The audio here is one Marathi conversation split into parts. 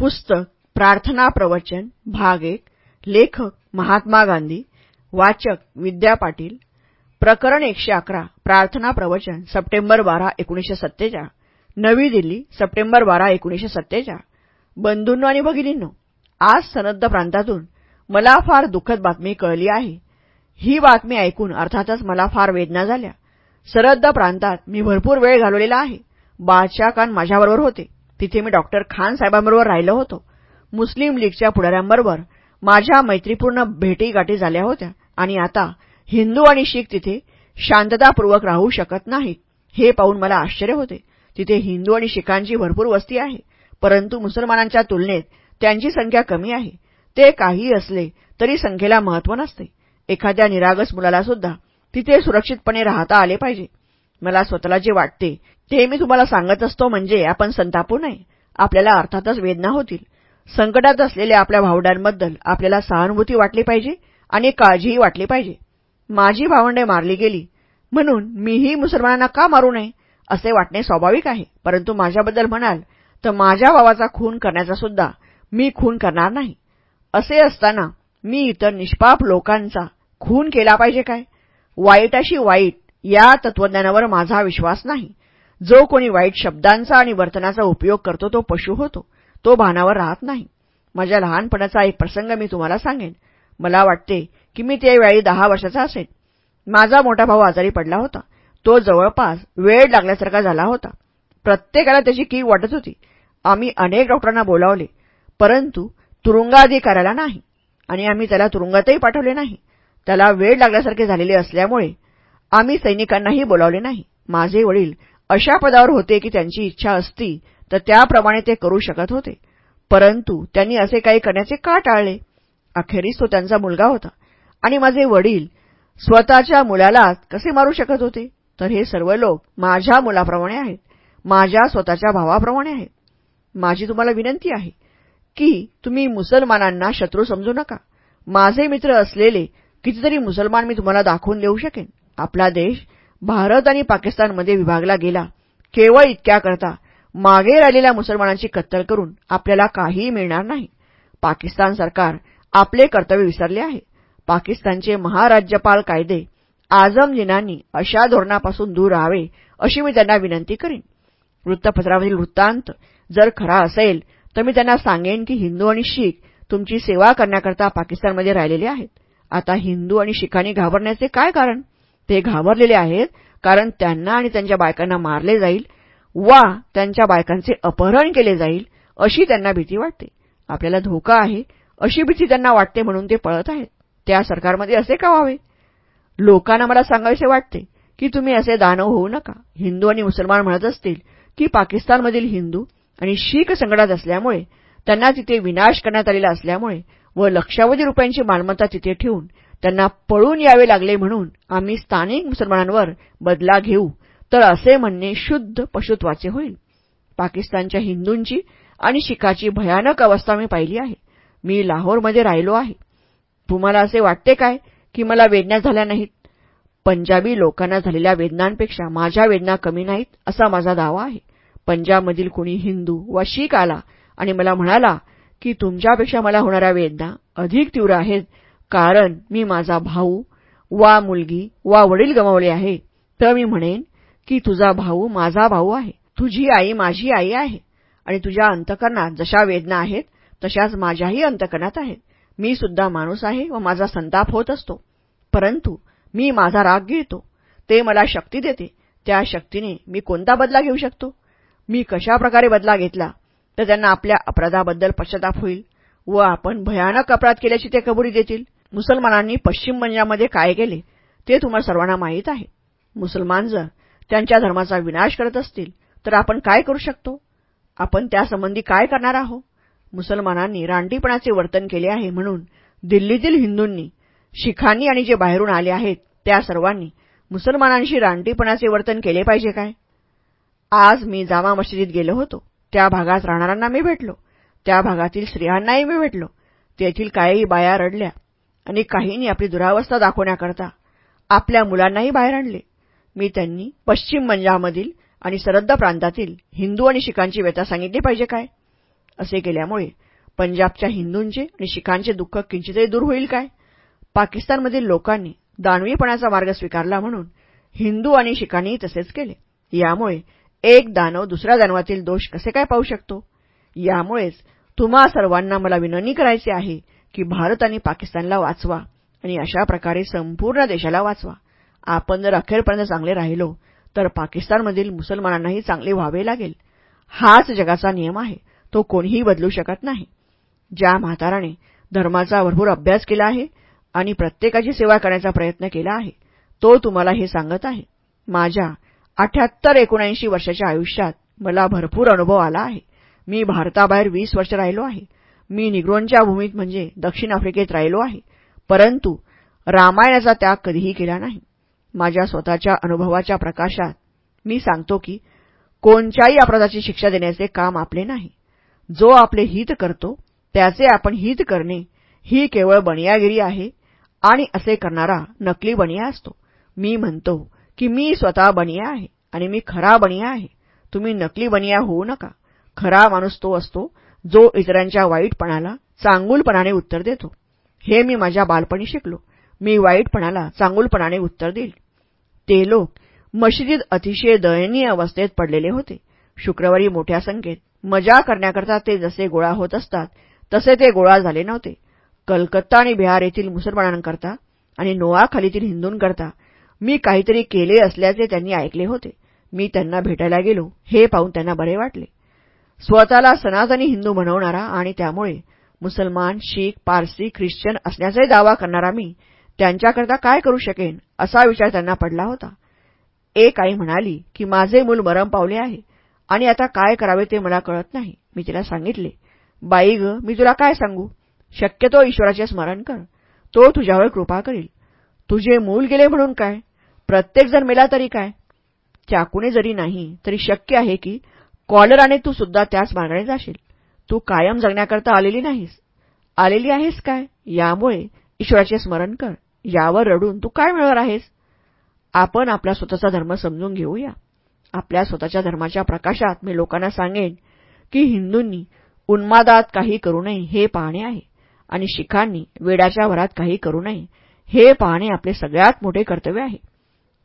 पुस्तक प्रार्थना प्रवचन भाग एक लेखक महात्मा गांधी वाचक विद्या पाटील प्रकरण एकशे अकरा प्रार्थना प्रवचन सप्टेंबर बारा एकोणीशे सत्तेचाळ नवी दिल्ली सप्टेंबर बारा एकोणीशे सत्तेचाळ. बंधूंनो आणि भगिनींनो आज सनद्ध प्रांतातून मला फार दुःखद बातमी कळली आहे. ही बातमी ऐकून अर्थातच मला फार वेदना झाल्या. सरद्द प्रांतात मी भरपूर वेळ घालवलेला आहे. बादशाह खान माझ्याबरोबर होते. तिथे मी डॉक्टर खान साहेबांबरोबर राहिलो होतो. मुस्लिम लीगच्या पुढाऱ्यांबरोबर माझ्या मैत्रीपूर्ण भेटीगाठी झाल्या होत्या आणि आता हिंदू आणि शीख तिथे शांततापूर्वक राहू शकत नाहीत हे पाहून मला आश्चर्य होते. तिथे हिंदू आणि शिखांची भरपूर वस्ती आहे परंतु मुसलमानांच्या तुलनेत त्यांची संख्या कमी आहे. ते काही असले तरी संख्येला महत्त्व नसते. एखाद्या निरागस मुलाला सुद्धा तिथे सुरक्षितपणे राहता आले पाहिजे. मला स्वतःला जे वाटते. ते मी तुम्हाला सांगत असतो म्हणजे आपण संतापू नये. आपल्याला अर्थातच वेदना होतील. संकटात असलेल्या आपल्या भावंडांबद्दल आपल्याला सहानुभूती वाटली पाहिजे आणि काळजीही वाटली पाहिजे. माझी भावंडे मारली गेली. म्हणून मीही मुसलमानांना का मारू नये असे वाटणे स्वाभाविक आहे. परंतु माझ्याबद्दल म्हणाल तर माझ्या भावाचा खून करण्याचा सुद्धा मी खून करणार नाही. असे असताना मी इतर निष्पाप लोकांचा खून केला पाहिजे काय? वाईटाशी वाईट या तत्वज्ञानावर माझा विश्वास नाही. जो कोणी वाईट शब्दांचा आणि वर्तनाचा उपयोग करतो तो पशु होतो. तो भानावर राहत नाही. माझ्या लहानपणाचा एक प्रसंग मी तुम्हाला सांगेन. मला वाटते की मी त्यावेळी दहा वर्षाचा असेन. माझा मोठा भाऊ आजारी पडला होता. तो जवळपास वेळ लागल्यासारखा झाला होता. प्रत्येकाला त्याची कीव वाटत होती. आम्ही अनेक डॉक्टरांना बोलावले परंतु तुरुंगाधिकाऱ्याला नाही आणि आम्ही त्याला तुरुंगातही पाठवले नाही. त्याला वेळ लागल्यासारखे झालेले असल्यामुळे आम्ही सैनिकांनाही बोलावले नाही. माझे वडील अशा पदावर होते की त्यांची इच्छा असती तर त्याप्रमाणे ते करू शकत होते. परंतु त्यांनी असे काही करण्याचे का टाळले? अखेरीस तो त्यांचा मुलगा होता. आणि माझे वडील स्वतःच्या मुलाला कसे मारू शकत होते? तर हे सर्व लोक माझ्या मुलाप्रमाणे आहेत. माझ्या स्वतःच्या भावाप्रमाणे आहेत. माझी तुम्हाला विनंती आहे की तुम्ही मुसलमानांना शत्रू समजू नका. माझे मित्र असलेले कितीतरी मुसलमान मी तुम्हाला दाखवून देऊ शकेन. आपला देश भारत आणि पाकिस्तानमध्ये विभागला गेला. केवळ इतक्याकरता मागे राहिलेल्या मुसलमानांची कत्तल करून आपल्याला काहीही मिळणार नाही. पाकिस्तान सरकार आपले कर्तव्य विसरले आहे. पाकिस्तानचे महाराज्यपाल कायदे आझमजिनांनी अशा धोरणापासून दूर राहावे अशी मी त्यांना विनंती करीन. वृत्तपत्रावरील वृत्तांत जर खरा असेल तर मी त्यांना सांगेन की हिंदू आणि शीख तुमची सेवा करण्याकरता पाकिस्तानमध्ये राहिलेले आहेत. आता हिंदू आणि शिखांनी घाबरण्याचे काय कारण? ते घाबरलेले आहेत कारण त्यांना आणि त्यांच्या बायकांना मारले जाईल वा त्यांच्या बायकांचे अपहरण केले जाईल अशी त्यांना भीती वाटते. आपल्याला धोका आहे अशी भीती त्यांना वाटते म्हणून ते पळत आहेत. त्या सरकारमध्ये असे का व्हावे? लोकांना मला सांगावेसे वाटते की तुम्ही असे दानव होऊ नका. हिंदू आणि मुसलमान म्हणत असतील की पाकिस्तानमधील हिंदू आणि शीख संकटात असल्यामुळे त्यांना तिथे विनाश करण्यात आलेला असल्यामुळे व लक्षावधी रुपयांची मालमत्ता तिथे ठेवून त्यांना पळून यावे लागले म्हणून आम्ही स्थानिक मुसलमानांवर बदला घेऊ. तर असे म्हणणे शुद्ध पशुत्वाचे होईल. पाकिस्तानच्या हिंदूंची आणि शिखाची भयानक अवस्था मी पाहिली आहे. मी लाहोरमध्ये राहिलो आहे. तुम्हाला असे वाटते काय की मला वेदना झाल्या नाहीत? पंजाबी लोकांना झालेल्या वेदनांपेक्षा माझ्या वेदना कमी नाहीत असा माझा दावा आहे. पंजाबमधील कुणी हिंदू वा शीख आला आणि मला म्हणाला की तुमच्यापेक्षा मला होणाऱ्या वेदना अधिक तीव्र आहेत कारण मी माझा भाऊ वा मुलगी वा वडील गमावले आहे. तर मी म्हणेन की तुझा भाऊ माझा भाऊ आहे. तुझी आई माझी आई आहे. आणि तुझ्या अंतकरणात जशा वेदना आहेत तशाच माझ्याही अंतकरणात आहेत. मी सुद्धा माणूस आहे व माझा संताप होत असतो. परंतु मी माझा राग गिळतो. ते मला शक्ती देते. त्या शक्तीने मी कोणता बदला घेऊ शकतो? मी कशाप्रकारे बदला घेतला? तर त्यांना आपल्या अपराधाबद्दल पश्चाताप होईल व आपण भयानक अपराध केल्याची ते कबुली देतील. मुसलमानांनी पश्चिम पंजाबमध्ये काय केले ते तुम्हाला सर्वांना माहीत आहे. मुसलमान जर त्यांच्या धर्माचा विनाश करत असतील तर आपण काय करू शकतो? आपण त्यासंबंधी काय करणार आहोत? मुसलमानांनी रानटीपणाचे वर्तन केले आहे म्हणून दिल्लीतील हिंदूंनी शिखांनी आणि जे बाहेरून आले आहेत त्या सर्वांनी मुसलमानांशी रानटीपणाचे वर्तन केले पाहिजे काय? आज मी जामा मशिदीत गेलो होतो. त्या भागात राहणाऱ्यांना मी भेटलो. त्या भागातील स्त्रियांनाही मी भेटलो. तेथील काही बाया रडल्या. आणि काहींनी आपली दुरावस्था दाखवण्याकरता आपल्या मुलांनाही बाहेर आणले. मी त्यांनी पश्चिम पंजाबमधील आणि सरहद्द प्रांतातील हिंदू आणि शिखांची व्यथा सांगितली पाहिजे काय? असे केल्यामुळे पंजाबच्या हिंदूंचे आणि शिखांचे दुःख किंचितही दूर होईल काय? पाकिस्तानमधील लोकांनी दानवीपणाचा मार्ग स्वीकारला म्हणून हिंदू आणि शिखांनीही तसेच केले. यामुळे एक दानव दुसऱ्या दानवातील दोष कसे काय पाहू शकतो? यामुळेच तुम्हा सर्वांना मला विनंती करायची आहे की भारत आणि पाकिस्तानला वाचवा आणि अशा प्रकारे संपूर्ण देशाला वाचवा. आपण जर अखेरपर्यंत चांगले राहिलो तर पाकिस्तानमधील मुसलमानांनाही चांगले व्हावे लागेल. हाच जगाचा नियम आहे. तो कोणीही बदलू शकत नाही. ज्या म्हाताराने धर्माचा भरपूर अभ्यास केला आहे आणि प्रत्येकाची सेवा करण्याचा प्रयत्न केला आहे तो तुम्हाला हे सांगत आहे. माझ्या अठ्याहत्तर एकोणऐंशी वर्षाच्या आयुष्यात मला भरपूर अनुभव आला आहे. मी भारताबाहेर वीस वर्ष राहिलो आहे. मी निग्रोनच्या भूमीत म्हणजे दक्षिण आफ्रिकेत राहिलो आहे. परंतु रामायणाचा त्याग कधीही केला नाही. माझ्या स्वतःच्या अनुभवाच्या प्रकाशात मी सांगतो की कोणत्याही अपराधाची शिक्षा देण्याचे काम आपले नाही. जो आपले हित करतो त्याचे आपण हित करणे ही केवळ बनियागिरी आहे आणि असे करणारा नकली बनिया असतो. मी म्हणतो की मी स्वतः बनिया आहे आणि मी खरा बनिया आहे. तुम्ही नकली बनिया होऊ नका. खरा माणूस तो असतो जो इतरांच्या वाईटपणाला चांगुलपणाने उत्तर देतो. हे मी माझ्या बालपणी शिकलो. मी वाईटपणाला चांगुलपणाने उत्तर देईल. ते लोक मशिदीत अतिशय दयनीय अवस्थेत पडलेले होते. शुक्रवारी मोठ्या संख्येत मजा करण्याकरता ते जसे गोळा होत असतात तसे ते गोळा झाले नव्हते. कलकत्ता आणि बिहार येथील मुसलमानांकरता आणि नोआखालीतील हिंदूंकरता मी काहीतरी केले असल्याचे त्यांनी ऐकले होते. मी त्यांना भेटायला गेलो. हे पाहून त्यांना बरे वाटले. स्वतःला सनातनी हिंदू म्हणवणारा आणि त्यामुळे मुसलमान शीख पारसी ख्रिश्चन असण्याचाही दावा करणारा मी त्यांच्याकरता काय करू शकेन असा विचार त्यांना पडला होता. एक आई म्हणाली की माझे मूल मरम पावले आहे आणि आता काय करावे ते मला कळत नाही. मी तिला सांगितले बाई ग मी तुला काय सांगू? शक्यतो ईश्वराचे स्मरण कर. तो तुझ्यावर कृपा करील. तुझे मूल गेले म्हणून काय? प्रत्येकजण मेला तरी काय? चाकूने जरी नाही तरी शक्य आहे की कॉलराने तू सुद्धा त्याच मार्गाने जाशील. तू कायम जगण्याकरता आलेली नाहीस. आलेली आहेस काय? यामुळे ईश्वराचे स्मरण कर. यावर रडून तू काय मिळणार आहेस? आपण आपला स्वतःचा धर्म समजून घेऊया. आपल्या स्वतःच्या धर्माच्या प्रकाशात मी लोकांना सांगेन की हिंदूंनी उन्मादात काही करू नये हे पाहणे आहे. आणि शिखांनी वेडाच्या भरात काही करू नये हे पाहणे आपले सगळ्यात मोठे कर्तव्य आहे.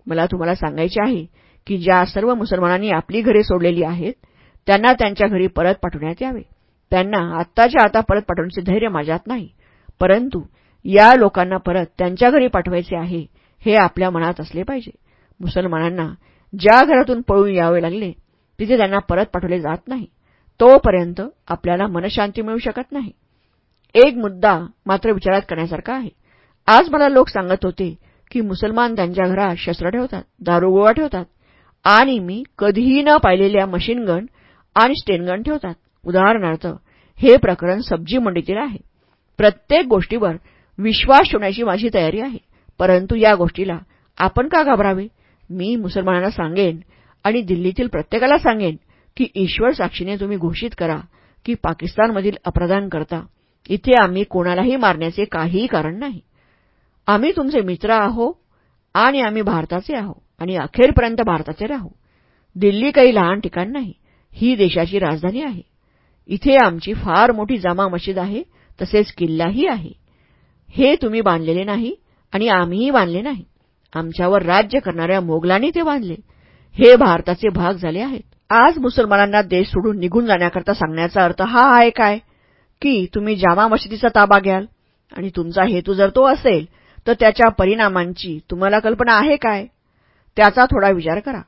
मला तुम्हाला सांगायचे आहे की ज्या सर्व मुसलमानांनी आपली घरे सोडलेली आहेत त्यांना त्यांच्या घरी परत पाठवण्यात यावे. त्यांना आत्ताच्या आता परत पाठवण्याचे धैर्य माझ्यात नाही. परंतु या लोकांना परत त्यांच्या घरी पाठवायचे आहे हे आपल्या मनात असले पाहिजे. मुसलमानांना ज्या घरातून पळून यावे लागले तिथे त्यांना परत पाठवले जात नाही. तोपर्यंत आपल्याला मनशांती मिळू शकत नाही. एक मुद्दा मात्र विचारात करण्यासारखा आहे. आज मला लोक सांगत होते की मुसलमान त्यांच्या घरात शस्त्र ठेवतात दारुगोळा ठेवतात. आणि मी कधीही न पाहिलेल्या मशीनगन आणि स्टेनगन ठेवतात. उदाहरणार्थ हे प्रकरण सब्जी मंडीतील आहे. प्रत्येक गोष्टीवर विश्वास ठेवण्याची माझी तयारी आहे. परंतु या गोष्टीला आपण का घाबरावे? मी मुसलमानांना सांगेन आणि दिल्लीतील प्रत्येकाला सांगेन की ईश्वर साक्षीने तुम्ही घोषित करा की पाकिस्तानमधील अप्रदान करता इथे आम्ही कोणालाही मारण्याचे काहीही कारण नाही. आम्ही तुमचे मित्र आहो आणि आम्ही भारताचे आहो आणि अखेरपर्यंत भारताचे राहू. दिल्ली काही लहान ठिकाण नाही. ही देशाची राजधानी आहे. इथे आमची फार मोठी जामा मशीद आहे तसेच किल्लाही आहे. हे तुम्ही बांधलेले नाही आणि आम्हीही बांधले नाही. आमच्यावर राज्य करणाऱ्या मोगलांनी ते बांधले. हे भारताचे भाग झाले आहेत. आज मुसलमानांना देश सोडून निघून जाण्याकरता सांगण्याचा अर्थ हा आहे काय? की तुम्ही जामा मशिदीचा ताबा घ्याल आणि तुमचा हेतू जर तो असेल तर त्याच्या परिणामांची तुम्हाला कल्पना आहे काय? त्याचा थोडा विचार करा.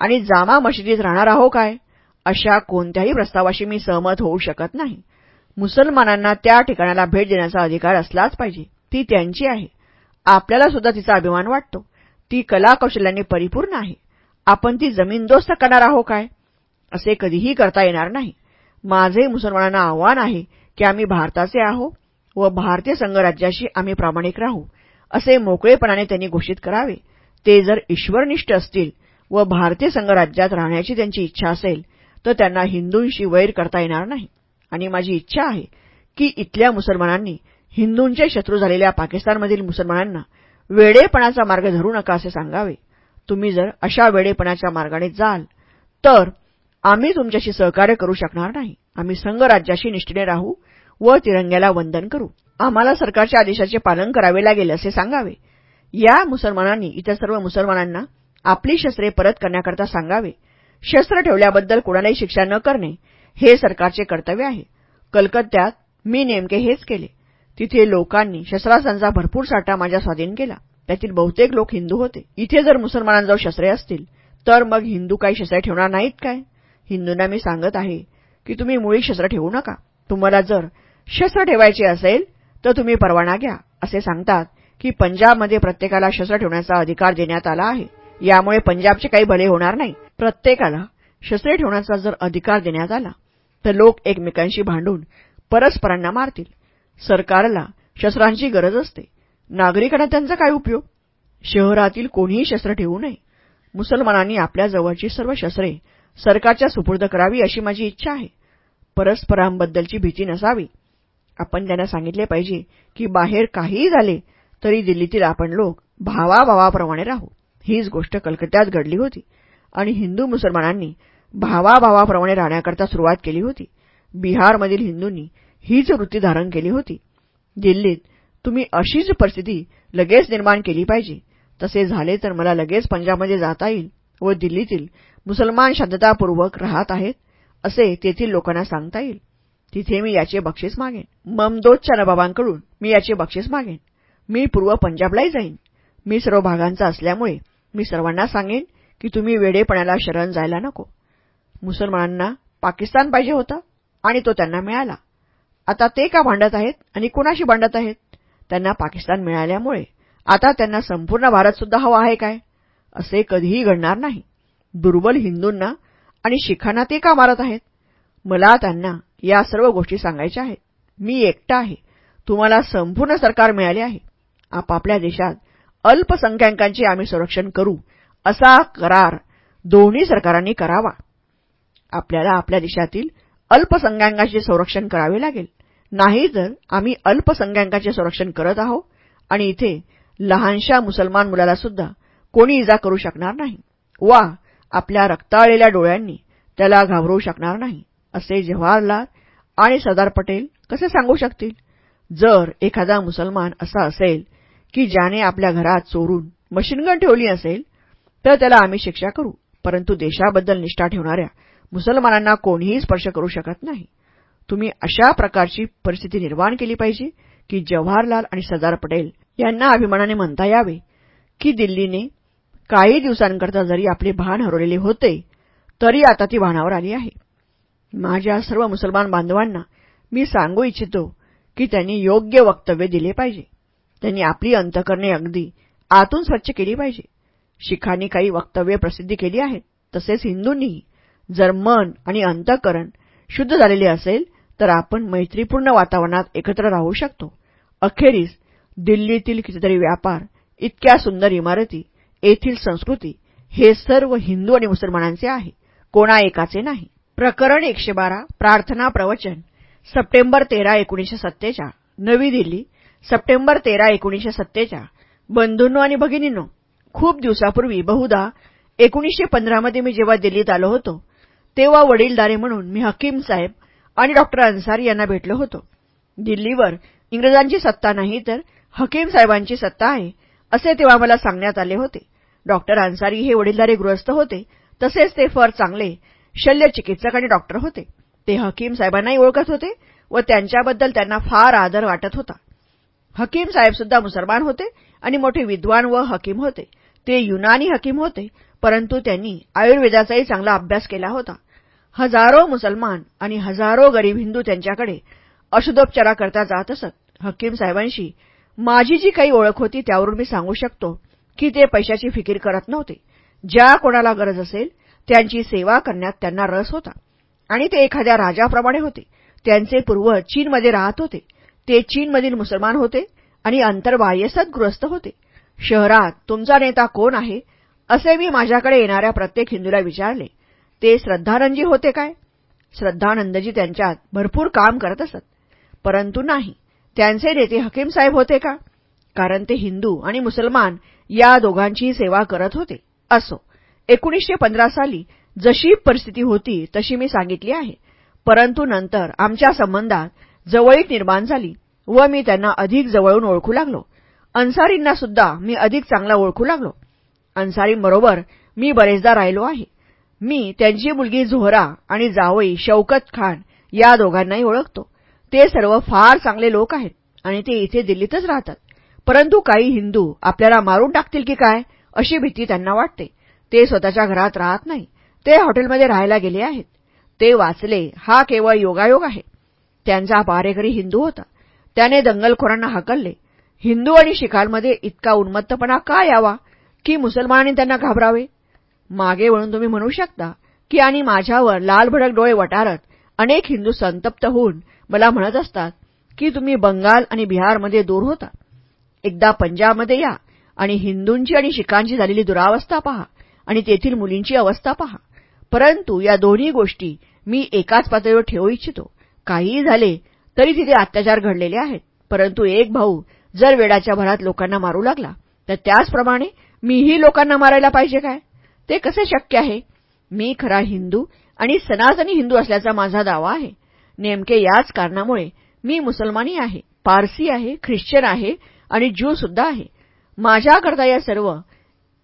आणि जामा मशिदीत राहणार आहो काय? अशा कोणत्याही प्रस्तावाशी मी सहमत होऊ शकत नाही. मुसलमानांना त्या ठिकाणाला भेट देण्याचा अधिकार असलाच पाहिजे. ती त्यांची आहे. आपल्याला सुद्धा तिचा अभिमान वाटतो. ती कलाकौशल्याने परिपूर्ण आहे. आपण ती जमीनदोस्त करणार आहो काय? असे कधीही करता येणार नाही. माझे मुसलमानांना आव्हान आहे की आम्ही भारताचे आहो व भारतीय संघराज्याशी आम्ही प्रामाणिक राहू. असे मोकळेपणाने त्यांनी घोषित करावे. ते जर ईश्वरनिष्ठ असतील व भारतीय संघराज्यात राहण्याची त्यांची इच्छा असेल तर त्यांना हिंदूंशी वैर करता येणार नाही. आणि माझी इच्छा आहे की इथल्या मुसलमानांनी हिंदूंचे शत्रू झालेल्या पाकिस्तानमधील मुसलमानांना वेडेपणाचा मार्ग धरू नका असे सांगावे. तुम्ही जर अशा वेडेपणाच्या मार्गाने जाल तर आम्ही तुमच्याशी सहकार्य करू शकणार नाही. आम्ही संघराज्याशी निष्ठेने राहू व तिरंग्याला वंदन करू. आम्हाला सरकारच्या आदेशाचे पालन करावे लागेल असे सांगावे. या मुसलमानांनी इतर सर्व मुसलमानांना आपली शस्त्रे परत करण्याकरता सांगावे. शस्त्र ठेवल्याबद्दल कुणालाही शिक्षा न करणे हे सरकारचे कर्तव्य आहे. कलकत्त्यात मी नेमके हेच केले. तिथे लोकांनी शस्त्रास्त्रांचा भरपूर साठा माझ्या स्वाधीन केला. त्यातील बहुतेक लोक हिंदू होते. इथे जर मुसलमानांजवळ शस्त्रे असतील तर मग हिंदू काही शस्त्रे ठेवणार नाहीत काय? हिंदूंना मी सांगत आहे की तुम्ही मुळी शस्त्र ठेवू नका. तुम्हाला जर शस्त्र ठेवायचे असेल तर तुम्ही परवाना घ्या असे सांगतात की पंजाबमध्ये प्रत्येकाला शस्त्र ठेवण्याचा अधिकार देण्यात आला आहे. यामुळे पंजाबचे काही भले होणार नाही. प्रत्येकाला शस्त्रे ठेवण्याचा जर अधिकार देण्यात आला तर लोक एकमेकांशी भांडून परस्परांना मारतील. सरकारला शस्त्रांची गरज असते. नागरिकांना त्यांचा काय उपयोग? शहरातील कोणीही शस्त्र ठेवू नये. मुसलमानांनी आपल्या जवळची सर्व शस्त्रे सरकारच्या सुपूर्द करावी अशी माझी इच्छा आहे. परस्परांबद्दलची भीती नसावी. आपण त्यांना सांगितले पाहिजे की बाहेर काहीही झाले तरी दिल्लीतील आपण लोक भावाभावाप्रमाणे राहू. हीच गोष्ट कलकत्त्यात घडली होती. आणि हिंदू मुसलमानांनी भावाभावाप्रमाणे राहण्याकरता सुरुवात केली होती. बिहारमधील हिंदूंनी हीच वृत्ती धारण केली होती. दिल्लीत तुम्ही अशीच परिस्थिती लगेच निर्माण केली पाहिजे. तसे झाले तर मला लगेच पंजाबमध्ये जाता येईल व दिल्लीतील मुसलमान शांततापूर्वक राहत आहेत असे तेथील लोकांना सांगता येईल. तिथे मी याचे बक्षीस मागेन. ममदोदच्या नबाबांकडून मी याचे बक्षीस मागेन. मी पूर्व पंजाबलाही जाईन. मी सर्व भागांचा असल्यामुळे मी सर्वांना सांगेन की तुम्ही वेडेपणाला शरण जायला नको. मुसलमानांना पाकिस्तान पाहिजे होता आणि तो त्यांना मिळाला. आता ते का भांडत आहेत आणि कुणाशी भांडत आहेत? त्यांना पाकिस्तान मिळाल्यामुळे आता त्यांना संपूर्ण भारतसुद्धा हवा आहे काय? असे कधीही घडणार नाही. दुर्बल हिंदूंना आणि शिखांना ते का मारत आहेत? मला त्यांना या सर्व गोष्टी सांगायच्या आहेत. मी एकटा आहे. तुम्हाला संपूर्ण सरकार मिळाले आहे. आपापल्या देशात अल्पसंख्याकांचे आम्ही संरक्षण करू असा करार दोन्ही सरकारांनी करावा. आपल्याला आपल्या देशातील अल्पसंख्याकांचे संरक्षण करावे लागेल. नाही तर आम्ही अल्पसंख्याकांचे संरक्षण करत आहोत आणि इथे लहानशा मुसलमान मुलाला सुद्धा कोणी इजा करू शकणार नाही वा आपल्या रक्ताळलेल्या डोळ्यांनी त्याला घाबरवू शकणार नाही असे जवाहरलाल आणि सरदार पटेल कसे सांगू शकतील? जर एखादा मुसलमान असा असेल की ज्याने आपल्या घरात चोरून मशीनगन ठेवली असेल तर त्याला आम्ही शिक्षा करू. परंतु देशाबद्दल निष्ठा ठेवणाऱ्या मुसलमानांना कोणीही स्पर्श करू शकत नाही. तुम्ही अशा प्रकारची परिस्थिती निर्माण केली पाहिजे की जवाहरलाल आणि सरदार पटेल यांना अभिमानाने म्हणता यावे की दिल्लीने काही दिवसांकरता जरी आपले भान हरवलेले होते तरी आता ती भानावर आली आहे. माझ्या सर्व मुसलमान बांधवांना मी सांगू इच्छितो की त्यांनी योग्य वक्तव्य दिले पाहिजे. त्यांनी आपली अंतकरणे अगदी आतून स्वच्छ केली पाहिजे. शिखांनी काही वक्तव्य प्रसिद्धी केली आहेत. तसेच हिंदूंनीही जर मन आणि अंतकरण शुद्ध झालेले असेल तर आपण मैत्रीपूर्ण वातावरणात एकत्र राहू शकतो. अखेरीस दिल्लीतील कितीतरी व्यापार इतक्या सुंदर इमारती येथील संस्कृती हे सर्व हिंदू आणि मुसलमानांचे आहे. कोणा एकाचे नाही. प्रकरण एकशे बारा प्रार्थना प्रवचन सप्टेंबर तेरा एकोणीशे सत्तेचाळ नवी दिल्ली सप्टेंबर तेरा एकोणीशे सत्तेचाळ बंधूंनो आणि भगिनींनो खूप दिवसापूर्वी बहुधा एकोणीशे पंधरामध्ये मी जेव्हा दिल्लीत आलो होतो तेव्हा वडीलधारे म्हणून मी हकीम साहेब आणि डॉक्टर अन्सारी यांना भेटलो होतो. दिल्लीवर इंग्रजांची सत्ता नाही तर हकीम साहेबांची सत्ता आहे असे तेव्हा मला सांगण्यात आले होते. डॉक्टर अन्सारी हे वडीलधारे गृहस्थ होते तसेच ते फार चांगले शल्यचिकित्सक आणि डॉक्टर होते. ते हकीम साहेबांनाही ओळखत होते व त्यांच्याबद्दल त्यांना फार आदर वाटत होता. हकीम साहेबसुद्धा मुसलमान होते आणि मोठे विद्वान व हकीम होते. ते युनानी हकीम होते परंतु त्यांनी आयुर्वेदाचाही चांगला अभ्यास केला होता. हजारो मुसलमान आणि हजारो गरीब हिंदू त्यांच्याकडे अशुद्धोपचाराकरता जात असत. हकीम साहेबांशी माझी जी काही ओळख होती त्यावरून मी सांगू शकतो की ते पैशाची फिकीर करत नव्हते. ज्या कोणाला गरज असेल त्यांची सेवा करण्यात त्यांना रस होता. आणि ते एखाद्या राजाप्रमाणे होते. त्यांचे पूर्वज चीनमध्ये राहत होते. ते चीनमधील मुसलमान होते आणि अंतर्बाह्य सद्गृहस्थ होते. शहरात तुमचा नेता कोण आहे? असे मी माझ्याकडे येणाऱ्या प्रत्येक हिंदूला विचारले. ते श्रद्धानंदजी होते काय? श्रद्धानंदजी त्यांच्यात भरपूर काम करत असत. परंतु नाही. त्यांचे नेते हकीम साहेब होते का? कारण ते हिंदू आणि मुसलमान या दोघांचीही सेवा करत होते. असो. एकोणीसशे पंधरा साली जशी परिस्थिती होती तशी मी सांगितली आहे. परंतु नंतर आमच्या संबंधात जवळीक निर्माण झाली व मी त्यांना अधिक जवळून ओळखू लागलो. अन्सारींना सुद्धा मी अधिक चांगला ओळखू लागलो. अन्सारींबरोबर मी बरेचदा राहिलो आहे. मी त्यांची मुलगी झोहरा आणि जावई शौकत खान या दोघांनाही ओळखतो. ते सर्व फार चांगले लोक आहेत आणि ते इथे दिल्लीतच राहतात. परंतु काही हिंदू आपल्याला मारून टाकतील की काय अशी भीती त्यांना वाटते. ते स्वतःच्या घरात राहत नाही. ते हॉटेलमध्ये राहायला गेले आहेत. ते वाचले हा केवळ योगायोग आहे. त्यांचा पारेकरी हिंदू होता. त्याने दंगलखोरांना हकलले. हिंदू आणि शिखांमध्ये इतका उन्मत्तपणा का यावा? की मुसलमानांनी त्यांना घाबरावे? मागे वळून तुम्ही म्हणू शकता की आणि माझ्यावर लालभडक डोळे वटारत अनेक हिंदू संतप्त होऊन मला म्हणत असतात की तुम्ही बंगाल आणि बिहारमध्ये दूर होता. एकदा पंजाबमध्ये या आणि हिंदूंची आणि शिखांची झालेली दुरावस्था पहा आणि तेथील मुलींची अवस्था पहा. परंतु या दोन्ही गोष्टी मी एकाच पातळीवर ठेवू इच्छितो. काहीही झाले तरी तिथे अत्याचार घडलेले आहेत. परंतु एक भाऊ जर वेडाच्या भरात लोकांना मारू लागला तर त्याचप्रमाणे मीही लोकांना मारायला पाहिजे काय? ते कसे शक्य आहे? मी खरा हिंदू आणि सनातनी हिंदू असल्याचा माझा दावा आहे. नेमके याच कारणामुळे मी मुसलमानी आहे पारसी आहे ख्रिश्चन आहे आणि ज्यू सुद्धा आहे. माझ्याकरता या सर्व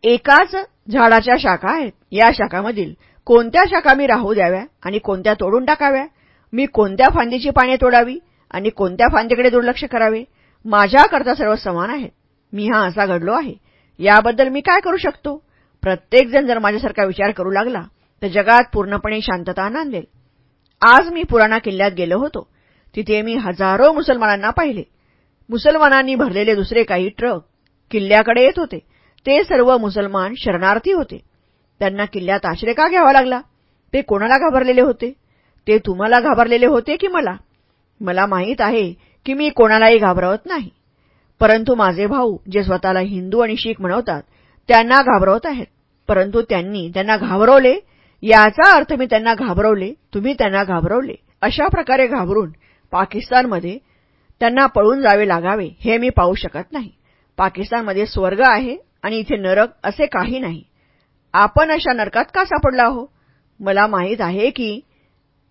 एकाच झाडाच्या शाखा आहेत. या शाखामधील कोणत्या शाखा मी राहू द्याव्या आणि कोणत्या तोडून टाकाव्या? मी कोणत्या फांदीची पाने तोडावी आणि कोणत्या फांदीकडे दुर्लक्ष करावे? माझ्याकरता सर्व समान आहेत. मी हा असा घडलो आहे. याबद्दल मी काय करू शकतो? प्रत्येकजण जर माझ्यासारखा विचार करू लागला तर जगात पूर्णपणे शांतता नांदेल. आज मी पुराणा किल्ल्यात गेलो होतो. तिथे मी हजारो मुसलमानांना पाहिले. मुसलमानांनी भरलेले दुसरे काही ट्रक किल्ल्याकडे येत होते. ते सर्व मुसलमान शरणार्थी होते. त्यांना किल्ल्यात आश्रय का घ्यावा लागला? ते कोणाला घाबरलेले होते? ते तुम्हाला घाबरलेले होते की मला? मला माहीत आहे की मी कोणालाही घाबरवत नाही. परंतु माझे भाऊ जे स्वतःला हिंदू आणि शीख म्हणवतात त्यांना घाबरवत आहेत. परंतु त्यांनी त्यांना घाबरवले याचा अर्थ मी त्यांना घाबरवले तुम्ही त्यांना घाबरवले. अशा प्रकारे घाबरून पाकिस्तानमध्ये त्यांना पळून जावे लागावे हे मी पाहू शकत नाही. पाकिस्तानमध्ये स्वर्ग आहे आणि इथे नरक असे काही नाही. आपण अशा नरकात का सापडला आहो मला माहीत आहे की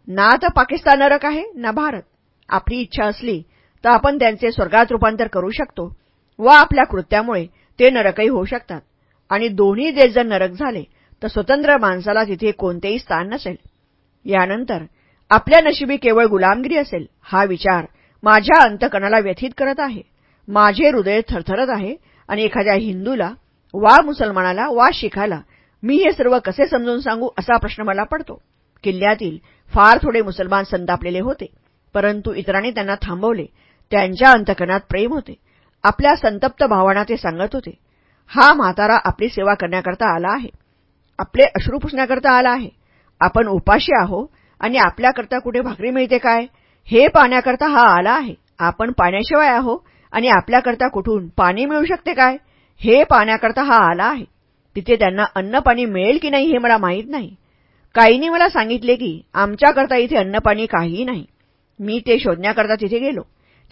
ना तर पाकिस्तान नरक आहे ना भारत. आपली इच्छा असली तर आपण त्यांचे स्वर्गात रूपांतर करू शकतो व आपल्या कृत्यामुळे ते नरकही होऊ शकतात. आणि दोन्ही देश जर नरक झाले तर स्वतंत्र माणसाला तिथे कोणतेही स्थान नसेल. यानंतर आपल्या नशिबी केवळ गुलामगिरी असेल हा विचार माझ्या अंतकणाला व्यथित करत आहे. माझे हृदय थरथरत आहे आणि एखाद्या हिंदूला वा मुसलमानाला वा शिखाला मी हे सर्व कसे समजून सांगू असा प्रश्न मला पडतो. किल्ल्यातील फार थोडे मुसलमान संतापलेले होते परंतु इतरांनी त्यांना थांबवले त्यांच्या अंतकणात प्रेम होते. आपल्या संतप्त भावांना ते सांगत होते. हा म्हातारा आपली सेवा करण्याकरता आला आहे. आपले अश्रू पुसण्याकरता आला आहे. आपण उपाशी आहो आणि आपल्याकरता कुठे भाकरी मिळते काय? हे पाण्याकरता हा आला आहे. आपण पाण्याशिवाय आहो आणि आपल्याकरता कुठून पाणी मिळू शकते काय? हे पाण्याकरता हा आला आहे. तिथे त्यांना अन्नपाणी मिळेल की नाही हे मला माहीत नाही. काहींनी मला सांगितले की आमच्याकरता इथे अन्नपाणी काहीही नाही. मी ते शोधण्याकरता तिथे गेलो.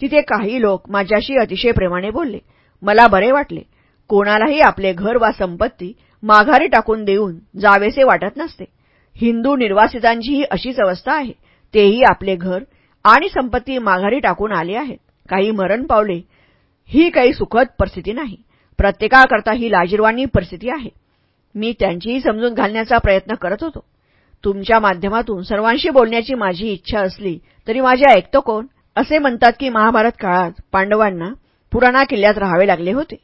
तिथे काही लोक माझ्याशी अतिशय प्रेमाने बोलले. मला बरे वाटले. कोणालाही आपले घर वा संपत्ती माघारी टाकून देऊन जावेसे वाटत नसते. हिंदू निर्वासितांचीही अशीच अवस्था आहे. तेही आपले घर आणि संपत्ती माघारी टाकून आले आहेत. काही मरण पावले ही काही सुखद परिस्थिती नाही. प्रत्येकाकरता ही लाजीरवाणी परिस्थिती आहे. मी त्यांचीही समजून घालण्याचा प्रयत्न करत होतो. तुमच्या माध्यमातून सर्वांशी बोलण्याची माझी इच्छा असली तरी माझे ऐकतो कोण? असे म्हणतात की महाभारत काळात पांडवांना पुराणा किल्ल्यात राहावे लागले होते.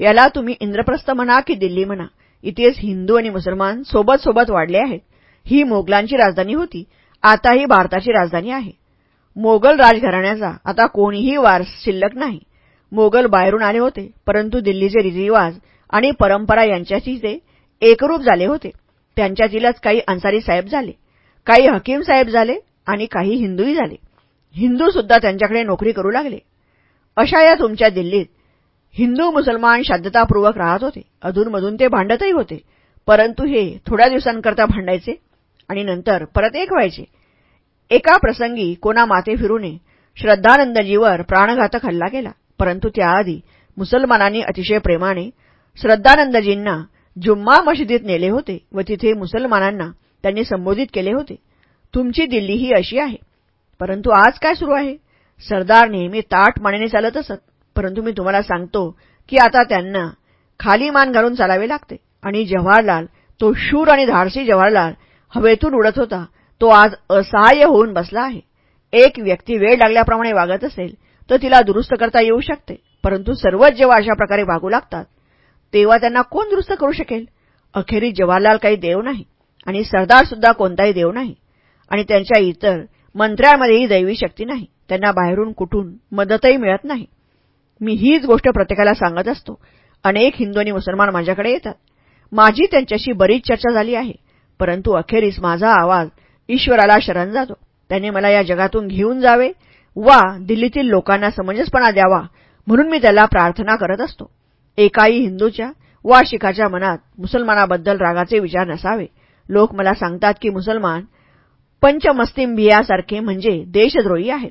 याला तुम्ही इंद्रप्रस्थ म्हणा की दिल्ली म्हणा इथेच हिंदू आणि मुसलमान सोबत सोबत वाढले आहेत. ही मोगलांची राजधानी होती. आता ही भारताची राजधानी आहे. मोगल राजघराण्याचा आता कोणीही वारस शिल्लक नाही. मोगल बाहेरून आले होते परंतु दिल्लीचे रीतिरिवाज आणि परंपरा यांच्याशी ते एकरूप झाले होते. त्यांच्यातीलच काही अन्सारी साहेब झाले काही हकीम साहेब झाले आणि काही हिंदूही झाले. हिंदू सुद्धा त्यांच्याकडे नोकरी करू लागले. अशा या तुमच्या दिल्लीत हिंदू मुसलमान शांततापूर्वक राहत होते. अधूनमधून ते भांडतही होते. परंतु हे थोड्या दिवसांकरता भांडायचे आणि नंतर परत एक व्हायचे. एका प्रसंगी कोणा माते फिरूने श्रद्धानंदजीवर प्राणघातक हल्ला केला. परंतु त्याआधी मुसलमानांनी अतिशय प्रेमाने श्रद्धानंदजींना जुम्मा मशिदीत नेले होते व तिथे मुसलमानांना त्यांनी संबोधित केले होते. तुमची दिल्ली ही अशी आहे. परंतु आज काय सुरू आहे? सरदार नेहमी ताट मानेने चालत असत. परंतु मी तुम्हाला सांगतो की आता त्यांना खाली मान घालून चालावे लागते. आणि जवाहरलाल तो शूर आणि धाडसी जवाहरलाल हवेतून उडत होता. तो आज असहाय्य होऊन बसला आहे. एक व्यक्ती वेळ लागल्याप्रमाणे वागत असेल तर तिला दुरुस्त करता येऊ शकते. परंतु सर्वच जेव्हा अशा प्रकारे वागू लागतात तेव्हा त्यांना कोण दुरुस्त करू शकेल? अखेरीस जवाहरलाल काही देव नाही. आणि सरदार सुद्धा कोणताही देव नाही. आणि त्यांच्या इतर मंत्र्यांमध्येही दैवी शक्ती नाही. त्यांना बाहेरून कुठून मदतही मिळत नाही. मी हीच गोष्ट प्रत्येकाला सांगत असतो. अनेक हिंदू आणि मुसलमान माझ्याकडे येतात. माझी त्यांच्याशी बरीच चर्चा झाली आहे. परंतु अखेरीस माझा आवाज ईश्वराला शरण जातो. त्याने मला या जगातून घेऊन जावे वा दिल्लीतील लोकांना समंजसपणा द्यावा म्हणून मी त्याला प्रार्थना करत असतो. एकाही हिंदूच्या वा शिखाच्या मनात मुसलमानाबद्दल रागाचे विचार नसावे. लोक मला सांगतात की मुसलमान पंचमस्तिंबियासारखे म्हणजे देशद्रोही आहेत.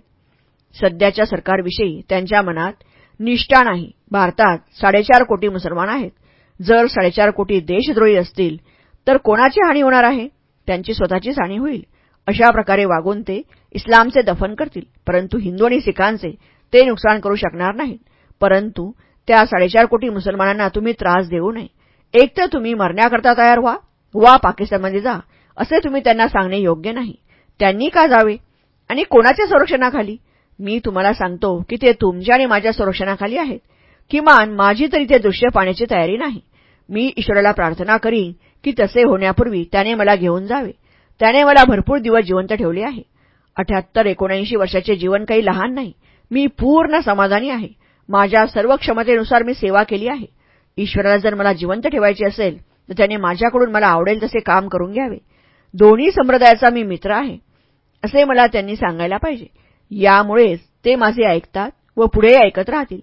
सध्याच्या सरकारविषयी त्यांच्या मनात निष्ठा नाही. भारतात साडेचार कोटी मुसलमान आहेत. जर साडेचार कोटी देशद्रोही असतील तर कोणाची हानी होणार आहे? त्यांची स्वतःचीच हानी होईल. अशा प्रकारे वागून ते इस्लामचे दफन करतील. परंतु हिंदू आणि सिखांचे ते नुकसान करू शकणार नाहीत. परंतु त्या साडेचार कोटी मुसलमानांना तुम्ही त्रास देऊ नये. एकतर तुम्ही मरण्याकरता तयार व्हा वा पाकिस्तानमध्ये जा असे तुम्ही त्यांना सांगणे योग्य नाही. त्यांनी का जावे? आणि कोणाच्या संरक्षणाखाली? मी तुम्हाला सांगतो की ते तुमच्या आणि माझ्या संरक्षणाखाली आहेत. किमान माझी तरी ते दृश्य पाण्याची तयारी नाही. मी ईश्वराला प्रार्थना करीन की तसे होण्यापूर्वी त्याने मला घेऊन जावे. त्याने मला भरपूर दिवस जिवंत ठेवले आहे. अठ्याहत्तर एकोणऐंशी वर्षाचे जीवन काही लहान नाही. मी पूर्ण समाधानी आहे. माझ्या सर्व क्षमतेनुसार मी सेवा केली आहे. ईश्वराला जर मला जिवंत ठेवायचे असेल तर त्याने माझ्याकडून मला आवडेल तसे काम करून घ्यावे. दोन्ही संप्रदायाचा मी मित्र आहे असे मला त्यांनी सांगायला पाहिजे. यामुळेच ते माझे ऐकतात व पुढे ऐकत राहतील.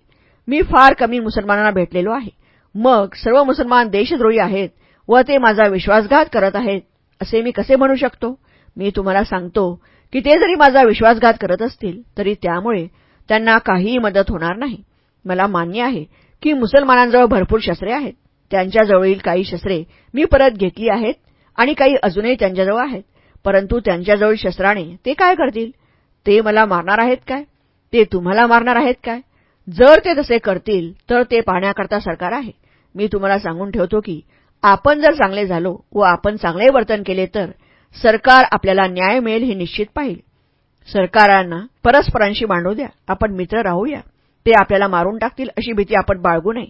मी फार कमी मुसलमानांना भेटलेलो आहे. मग सर्व मुसलमान देशद्रोही आहेत व ते माझा विश्वासघात करत आहेत असे मी कसे म्हणू शकतो? मी तुम्हाला सांगतो की ते जरी माझा विश्वासघात करत असतील तरी त्यामुळे त्यांना काहीही मदत होणार नाही. मला मान्य आहे की मुसलमानांजवळ भरपूर शस्त्रे आहेत. त्यांच्याजवळील काही शस्त्रे मी परत घेतली आहेत आणि काही अजूनही त्यांच्याजवळ आहेत. परंतु त्यांच्याजवळ शस्त्राने ते काय करतील? ते मला मारणार आहेत काय? ते तुम्हाला मारणार आहेत काय? जर ते तसे करतील तर ते पाहण्याकरता सरकार आहे. मी तुम्हाला सांगून ठेवतो की आपण जर चांगले झालो व आपण चांगले वर्तन केले तर सरकार आपल्याला न्याय मिळेल हे निश्चित पाहिजे सरकारांना परस्परांशी मांडू द्या. आपण मित्र राहूया. ते आपल्याला मारून टाकतील अशी भीती आपण बाळगू नये.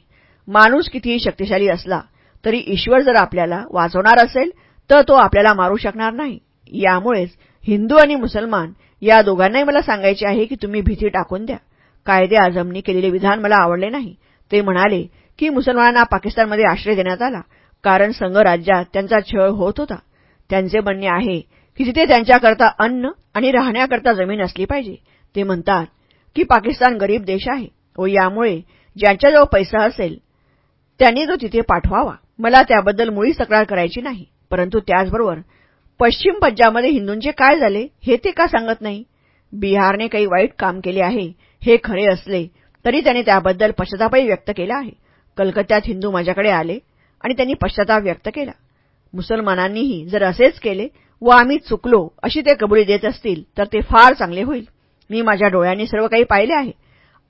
माणूस कितीही शक्तिशाली असला तरी ईश्वर जर आपल्याला वाचवणार असेल तर तो आपल्याला मारू शकणार नाही. यामुळेच हिंदू आणि मुसलमान या दोघांनाही मला सांगायचे आहे की तुम्ही भीती टाकून द्या. कायदे आझमनी केलेले विधान मला आवडले नाही. ते म्हणाले की मुसलमानांना पाकिस्तानमध्ये आश्रय देण्यात आला कारण संघराज्यात त्यांचा छळ होत होता. त्यांचे म्हणणे आहे की तिथे त्यांच्याकरता अन्न आणि राहण्याकरता जमीन असली पाहिजे. ते म्हणतात की पाकिस्तान गरीब देश आहे व यामुळे ज्यांच्याजवळ पैसा असेल त्यांनी तो तिथे पाठवावा. मला त्याबद्दल मुळी तक्रार करायची नाही. परंतु त्याचबरोबर पश्चिम पंजाबमध्ये हिंदूंचे काय झाले हे ते का सांगत नाही? बिहारने काही वाईट काम केले आहे हे खरे असले तरी त्याने त्याबद्दल पश्चातापही व्यक्त केला आहे. कलकत्त्यात हिंदू माझ्याकडे आले आणि त्यांनी पश्चाताप व्यक्त केला. मुसलमानांनीही जर असेच केले व आम्ही चुकलो अशी ते कबुली देत असतील तर ते फार चांगले होईल. मी माझ्या डोळ्यांनी सर्व काही पाहिले आहे.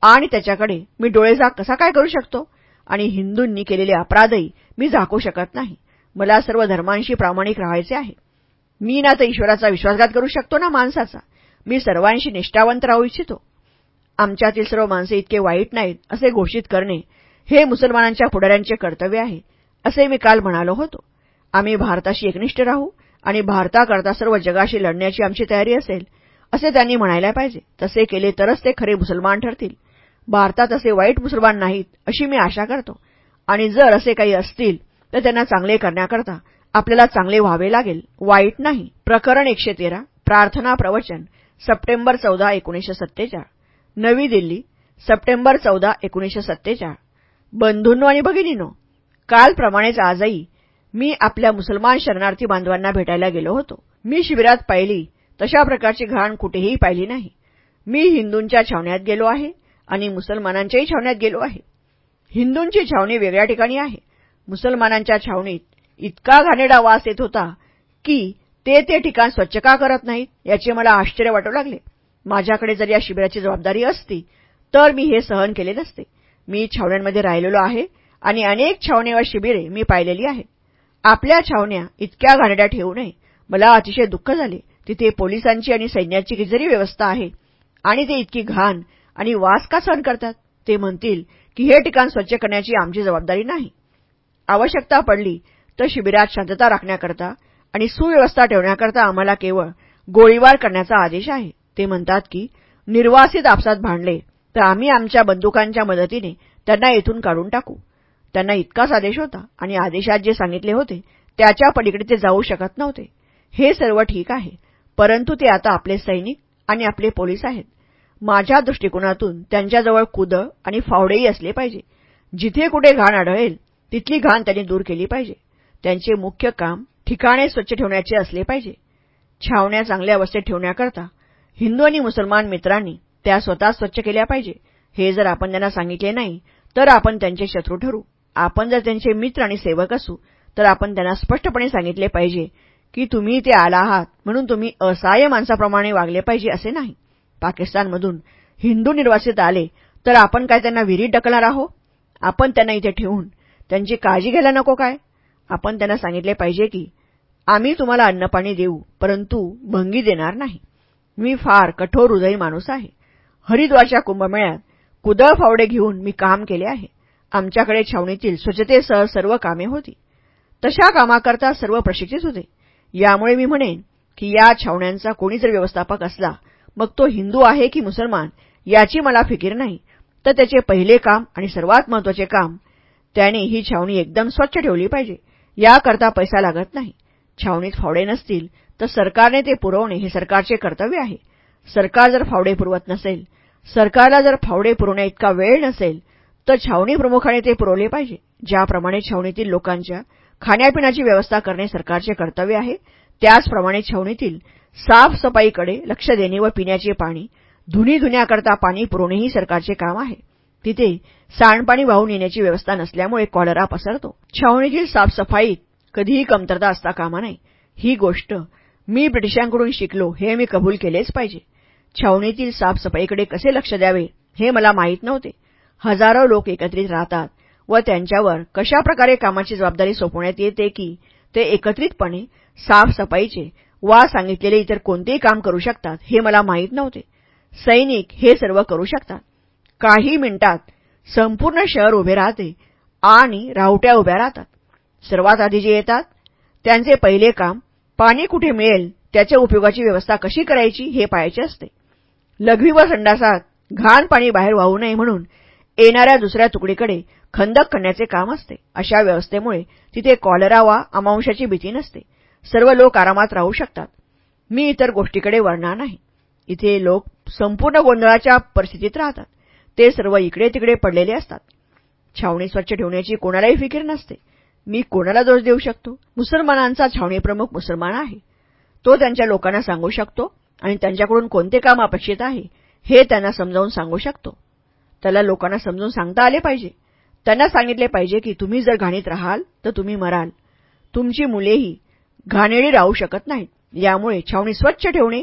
आणि त्याच्याकडे मी डोळेझाक कसा काय करू शकतो? आणि हिंदूंनी केलेले अपराधही मी झाकू शकत नाही. मला सर्व धर्मांशी प्रामाणिक राहायचे आहे. मी ना तर ईश्वराचा विश्वासघात करू शकतो ना माणसाचा. मी सर्वांशी निष्ठावंत राहू इच्छितो. आमच्यातील सर्व माणसे इतके वाईट नाहीत असे घोषित करणे हे मुसलमानांच्या पुढाऱ्यांचे कर्तव्य आहे असे मी काल म्हणालो होतो. आम्ही भारताशी एकनिष्ठ राहू आणि भारताकरता सर्व जगाशी लढण्याची आमची तयारी असेल असे त्यांनी म्हणायला पाहिजे. तसे केले तरच ते खरे मुसलमान ठरतील. भारतात असे वाईट मुसलमान नाहीत अशी मी आशा करतो. आणि जर असे काही असतील तर त्यांना चांगले करण्याकरता आपल्याला चांगले व्हावे लागेल. वाईट नाही. प्रकरण एकशे तेरा प्रार्थना प्रवचन सप्टेंबर चौदा एकोणीसशे सत्तेचाळ. नवी दिल्ली सप्टेंबर चौदा एकोणीसशे सत्तेचाळ. बंधूंनो आणि भगिनीनो कालप्रमाणेच आजही मी आपल्या मुसलमान शरणार्थी बांधवांना भेटायला गेलो होतो. मी शिबिरात पाहिली तशा प्रकारची घाण कुठेही पाहिली नाही. मी हिंदूंच्या छावण्यात गेलो आहे आणि मुसलमानांच्याही छावण्यात गेलो आहे. हिंदूंची छावणी वेगळ्या ठिकाणी आहे. मुसलमानांच्या छावणीत इतका घाणेडा वास येत होता की ते ते ठिकाण स्वच्छ का करत नाहीत याचे मला आश्चर्य वाटू लागले. माझ्याकडे जर या शिबिराची जबाबदारी असती तर मी हे सहन केले नसते. मी छावण्यांमध्ये राहिलेलो आहे आणि अनेक छावणी व शिबिरे मी पाहिलेली आहेत. आपल्या छावण्या इतक्या घाणेड्या ठेवू नये. मला अतिशय दुःख झाले. तिथे पोलिसांची आणि सैन्याची किजरी व्यवस्था आहे आणि ते इतकी घाण आणि वास का सहन करतात? ते म्हणतील की हे ठिकाण स्वच्छ करण्याची आमची जबाबदारी नाही. आवश्यकता पडली तर शिबिरात शांतता राखण्याकरता आणि सुव्यवस्था ठेवण्याकरता आम्हाला केवळ गोळीबार करण्याचा आदेश आहे. ते म्हणतात की निर्वासित आपसात भांडले तर आम्ही आमच्या बंदुकांच्या मदतीने त्यांना येथून काढून टाकू. त्यांना इतकाच आदेश होता आणि आदेशात जे सांगितले होते त्याच्या पलीकडे ते जाऊ शकत नव्हते. हे सर्व ठीक आहे परंतु ते आता आपले सैनिक आणि आपले पोलीस आहेत. माझ्या दृष्टिकोनातून त्यांच्याजवळ कुदळ आणि फावडेही असले पाहिजे. जिथे कुठे घाण आढळेल तिथली घाण त्यांनी दूर केली पाहिजे. त्यांचे मुख्य काम ठिकाणे स्वच्छ ठेवण्याचे असले पाहिजे. छावण्या चांगल्या अवस्थेत ठेवण्याकरता हिंदू आणि मुसलमान मित्रांनी त्या स्वतः स्वच्छ केल्या पाहिजे. हे जर आपण त्यांना सांगितले नाही तर आपण त्यांचे शत्रू ठरू. आपण जर त्यांचे मित्र आणि सेवक असू तर आपण त्यांना स्पष्टपणे सांगितले पाहिजे की तुम्ही इथे आला आहात म्हणून तुम्ही असहाय्य माणसाप्रमाणे वागले पाहिजे असे नाही. पाकिस्तानमधून हिंदू निर्वासित आले तर आपण काय त्यांना विहिरीत ढकलणार आहो आपण त्यांना इथे ठेवून त्यांची काळजी घ्यायला नको काय? आपण त्यांना सांगितले पाहिजे की आम्ही तुम्हाला अन्नपाणी देऊ परंतु भंगी देणार नाही. मी फार कठोर हृदयी माणूस आहे. हरिद्वारच्या कुंभमेळ्यात कुदळ फावडे घेऊन मी काम केले आहे. आमच्याकडे छावणीतील स्वच्छतेसह सर्व कामे होती. तशा कामाकरता सर्व प्रशिक्षित होते. यामुळे मी म्हणेन की या छावण्यांचा कोणी जर व्यवस्थापक असला मग तो हिंदू आहे की मुसलमान याची मला फिकीर नाही. तर त्याचे पहिले काम आणि सर्वात महत्त्वाचे काम त्याने ही छावणी एकदम स्वच्छ ठेवली पाहिजे. याकरता पैसा लागत नाही. छावणीत फावडे नसतील तर सरकारने ते पुरवणे हे सरकारचे कर्तव्य आहे. सरकार जर फावडे पुरवत नसेल सरकारला जर फावडे पुरवण्या इतका वेळ नसेल तर छावणी प्रमुखाने ते पुरवले पाहिजे. ज्याप्रमाणे छावणीतील लोकांच्या खाण्यापिण्याची व्यवस्था करणे सरकारचे कर्तव्य आहे त्याचप्रमाणे छावणीतील साफसफाईकडे लक्ष देणे व पिण्याचे पाणी धुनी धुण्याकरता पाणी पुरवणेही सरकारचे काम आहे. तिथे सांडपाणी वाहून येण्याची व्यवस्था नसल्यामुळे कॉलरा पसरतो. छावणीतील साफसफाईत कधीही कमतरता असता कामा नाही ही गोष्ट मी ब्रिटिशांकडून शिकलो हे मी कबूल केलेच पाहिजे. छावणीतील साफसफाईकडे कसे लक्ष द्यावे हे मला माहीत नव्हते. हजारो लोक एकत्रित राहतात व त्यांच्यावर कशाप्रकारे कामाची जबाबदारी सोपवण्यात येते की ते एकत्रितपणे साफसफाईचे वा सांगितलेले इतर कोणतेही काम करू शकतात हे मला माहीत नव्हते. सैनिक हे सर्व करू शकतात. काही मिनिटात संपूर्ण शहर उभे राहते आणि राहुट्या उभ्या राहतात. सर्वात आधी जे येतात त्यांचे पहिले काम पाणी कुठे मिळेल त्याच्या उपयोगाची व्यवस्था कशी करायची हे पाहायचे असते. लघवी व संडासात घाण पाणी बाहेर वाहू नये म्हणून येणाऱ्या दुसऱ्या तुकडीकडे खंदक करण्याचे काम असते. अशा व्यवस्थेमुळे तिथे कॉलरा वा अमांशाची भीती नसते. सर्व लोक आरामात राहू शकतात. मी इतर गोष्टीकडे वळणार नाही. इथे लोक संपूर्ण गोंधळाच्या परिस्थितीत राहतात. ते सर्व इकडे तिकडे पडलेले असतात. छावणी स्वच्छ ठेवण्याची कोणालाही फिकीर नसते. मी कोणाला दोष देऊ शकतो? मुसलमानांचा छावणी प्रमुख मुसलमान आहे. तो त्यांच्या लोकांना सांगू शकतो आणि त्यांच्याकडून कोणते काम अपेक्षित आहे हे त्यांना समजावून सांगू शकतो. त्याला लोकांना समजून सांगता आले पाहिजे. त्यांना सांगितले पाहिजे की तुम्ही जर घाणीत राहाल तर तुम्ही मराल. तुमची मुलेही घाणेळी राहू शकत नाहीत. यामुळे छावणी स्वच्छ ठेवणे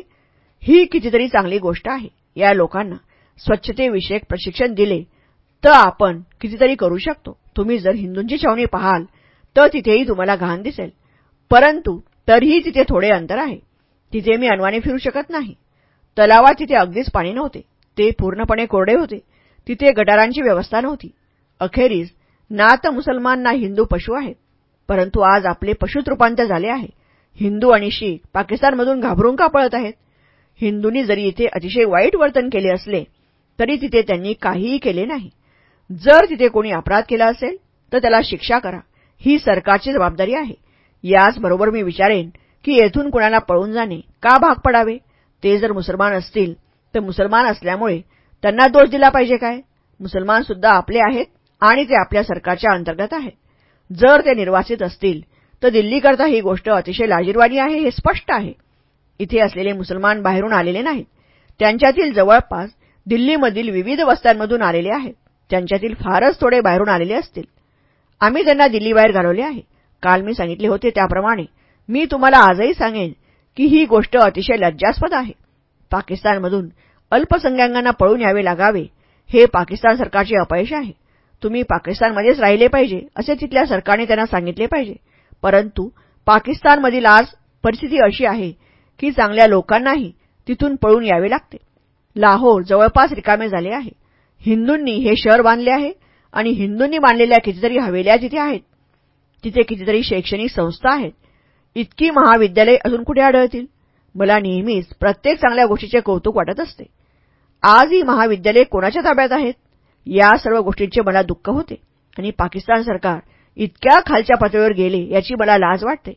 ही कितीतरी चांगली गोष्ट आहे या लोकांना. स्वच्छतेविषयक प्रशिक्षण दिले तर आपण कितीतरी करू शकतो. तुम्ही जर हिंदूंची छावणी पाहाल तर तिथेही तुम्हाला घाण दिसेल. परंतु तरीही तिथे थोडे अंतर आहे. तिथे मी अनवाणी फिरू शकत नाही. तलावात तिथे अगदीच पाणी नव्हते. ते पूर्णपणे कोरडे होते. तिथे गटारांची व्यवस्था नव्हती. अखेरीस ना तर मुसलमान ना हिंदू पशु आहेत. परंतु आज आपले पशुत रूपांतर झाले आहे. हिंदू आणि शीख पाकिस्तानमधून घाबरून का पळत आहेत? हिंदूंनी जरी इथे अतिशय वाईट वर्तन केले असले तरी तिथे त्यांनी काहीही केले नाही. जर तिथे कोणी अपराध केला असेल तर त्याला शिक्षा करा. ही सरकारची जबाबदारी आहे. याचबरोबर मी विचारेन की येथून कुणाला पळून जाणे का भाग पडावे? ते जर मुसलमान असतील तर मुसलमान असल्यामुळे त्यांना दोष दिला पाहिजे काय? मुसलमान सुद्धा आपले आहेत आणि ते आपल्या सरकारच्या अंतर्गत आहेत. जर ते निर्वासित असतील तर दिल्लीकरता ही गोष्ट अतिशय लाजीरवाणी आहे हे स्पष्ट आहे. इथे असलेले मुसलमान बाहेरून आलेले नाहीत. त्यांच्यातील जवळपास दिल्लीमधील विविध वस्त्यांमधून आलेले आहेत. त्यांच्यातील फारच थोडे बाहेरून आलेले असतील. आम्ही त्यांना दिल्लीबाहेर घालवले आहे. काल मी सांगितले होते त्याप्रमाणे मी तुम्हाला आजही सांगेन की ही गोष्ट अतिशय लज्जास्पद आहे. पाकिस्तानमधून अल्पसंख्याकांना पळून यावे लागावे हे पाकिस्तान सरकारचे अपयश आहे. तुम्ही पाकिस्तानमध्येच राहिले पाहिजे असे तिथल्या सरकारने त्यांना सांगितले पाहिजे. परंतु पाकिस्तानमधील आज परिस्थिती अशी आहे की चांगल्या लोकांनाही तिथून पळून यावे लागते. लाहोर जवळपास रिकामे झाले आहे. हिंदूंनी हे शहर बांधले आहे आणि हिंदूंनी बांधलेल्या कितीतरी हवेल्या तिथे आहेत तिथे कितीतरी शैक्षणिक संस्था आहेत. इतकी महाविद्यालय अजून कुठे आढळतील? मला नेहमीच प्रत्येक चांगल्या गोष्टीचे कौतुक वाटत असते. आज ही महाविद्यालय कोणाच्या ताब्यात आहेत? या सर्व गोष्टींचे मला दुःख होते आणि पाकिस्तान सरकार इतक्या खालच्या पातळीवर गेले याची मला लाज वाटते.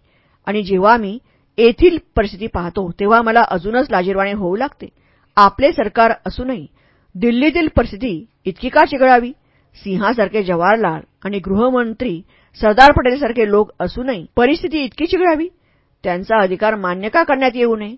आणि जेव्हा मी येथील परिस्थिती पाहतो तेव्हा मला अजूनच लाजीरवाणे होऊ लागते. आपले सरकार असूनही दिल्लीतील परिस्थिती इतकी का चिघळावी? सिंहासारखे जवाहरलाल आणि गृहमंत्री सरदार पटेलसारखे लोक असूनही परिस्थिती इतकी चिघळावी? त्यांचा अधिकार मान्य का करण्यात येऊ नये?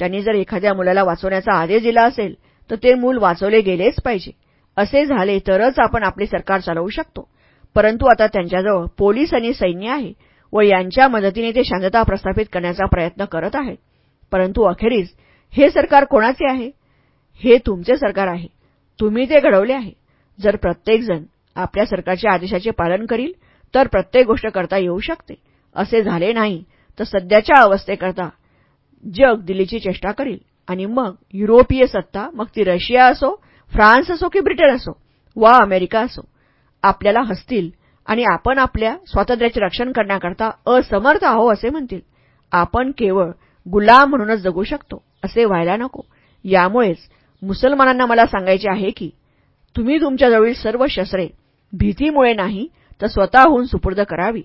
त्यांनी जर एखाद्या मुलाला वाचवण्याचा आदेश दिला असेल तर ते मूल वाचवले गेलेच पाहिजे. असे झाले तरच आपण आपले सरकार चालवू शकतो. परंतु आता त्यांच्याजवळ पोलीस आणि सैन्य आहे व यांच्या मदतीने ते शांतता प्रस्थापित करण्याचा प्रयत्न करत आहेत. परंतु अखेरीस हे सरकार कोणाचे आहे? हे तुमचे सरकार आहे. तुम्ही ते घडवले आहे. जर प्रत्येकजण आपल्या सरकारच्या आदेशाचे पालन करील तर प्रत्येक गोष्ट करता येऊ शकते. असे झाले नाही तर सध्याच्या अवस्थेकरता जग दिल्लीची चेष्टा करील. आणि मग युरोपीय सत्ता मग ती रशिया असो फ्रान्स असो की ब्रिटन असो वा अमेरिका असो आपल्याला हसतील आणि आपण आपल्या स्वातंत्र्याचे रक्षण करण्याकरता असमर्थ आहो असे म्हणतील. आपण केवळ गुलाम म्हणूनच जगू शकतो. असे व्हायला नको. यामुळेच मुसलमानांना मला सांगायचे आहे की तुम्ही तुमच्याजवळील सर्व शस्त्रे भीतीमुळे नाही तर स्वतःहून सुपूर्द करावी.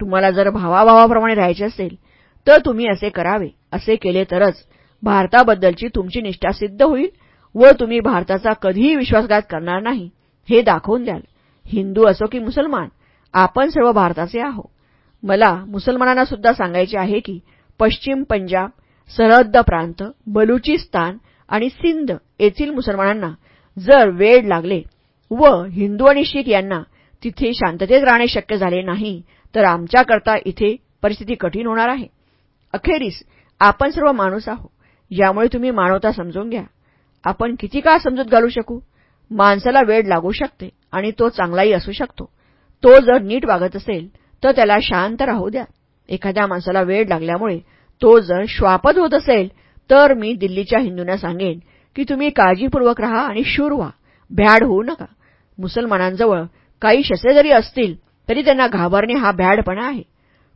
तुम्हाला जर भावाभावाप्रमाणे राहायचे असेल तर तुम्ही असे करावे. असे केले तरच भारताबद्दलची तुमची निष्ठा सिद्ध होईल व तुम्ही भारताचा कधीही विश्वासघात करणार नाही. हे दाखवून द्याल. हिंदू असो की मुसलमान आपण सर्व भारताचे आहो मला मुसलमानांना सुद्धा सांगायचे आहे की पश्चिम पंजाब सरहद्द प्रांत बलुचिस्तान आणि सिंध येथील मुसलमानांना जर वेळ लागले व हिंदू आणि शीख यांना तिथे शांततेत राहणे शक्य झाले नाही तर आमच्याकरता इथे परिस्थिती कठीण होणार आहे. अखेरीस आपण सर्व माणूस आहो यामुळे तुम्ही मानवता समजून घ्या. आपण किती काळ समजूत घालू शकू? माणसाला वेळ लागू शकते आणि तो चांगलाही असू शकतो. तो जर नीट वागत असेल तर त्याला शांत राहू द्या. एखाद्या माणसाला वेळ लागल्यामुळे तो जर श्वापद होत असेल तर मी दिल्लीच्या हिंदूंना सांगेन की तुम्ही काळजीपूर्वक राहा आणि शूर व्हा. भ्याड होऊ नका. मुसलमानांजवळ काही शस्त्रे जरी असतील तरी त्यांना घाबरणे हा भ्याडपणा आहे.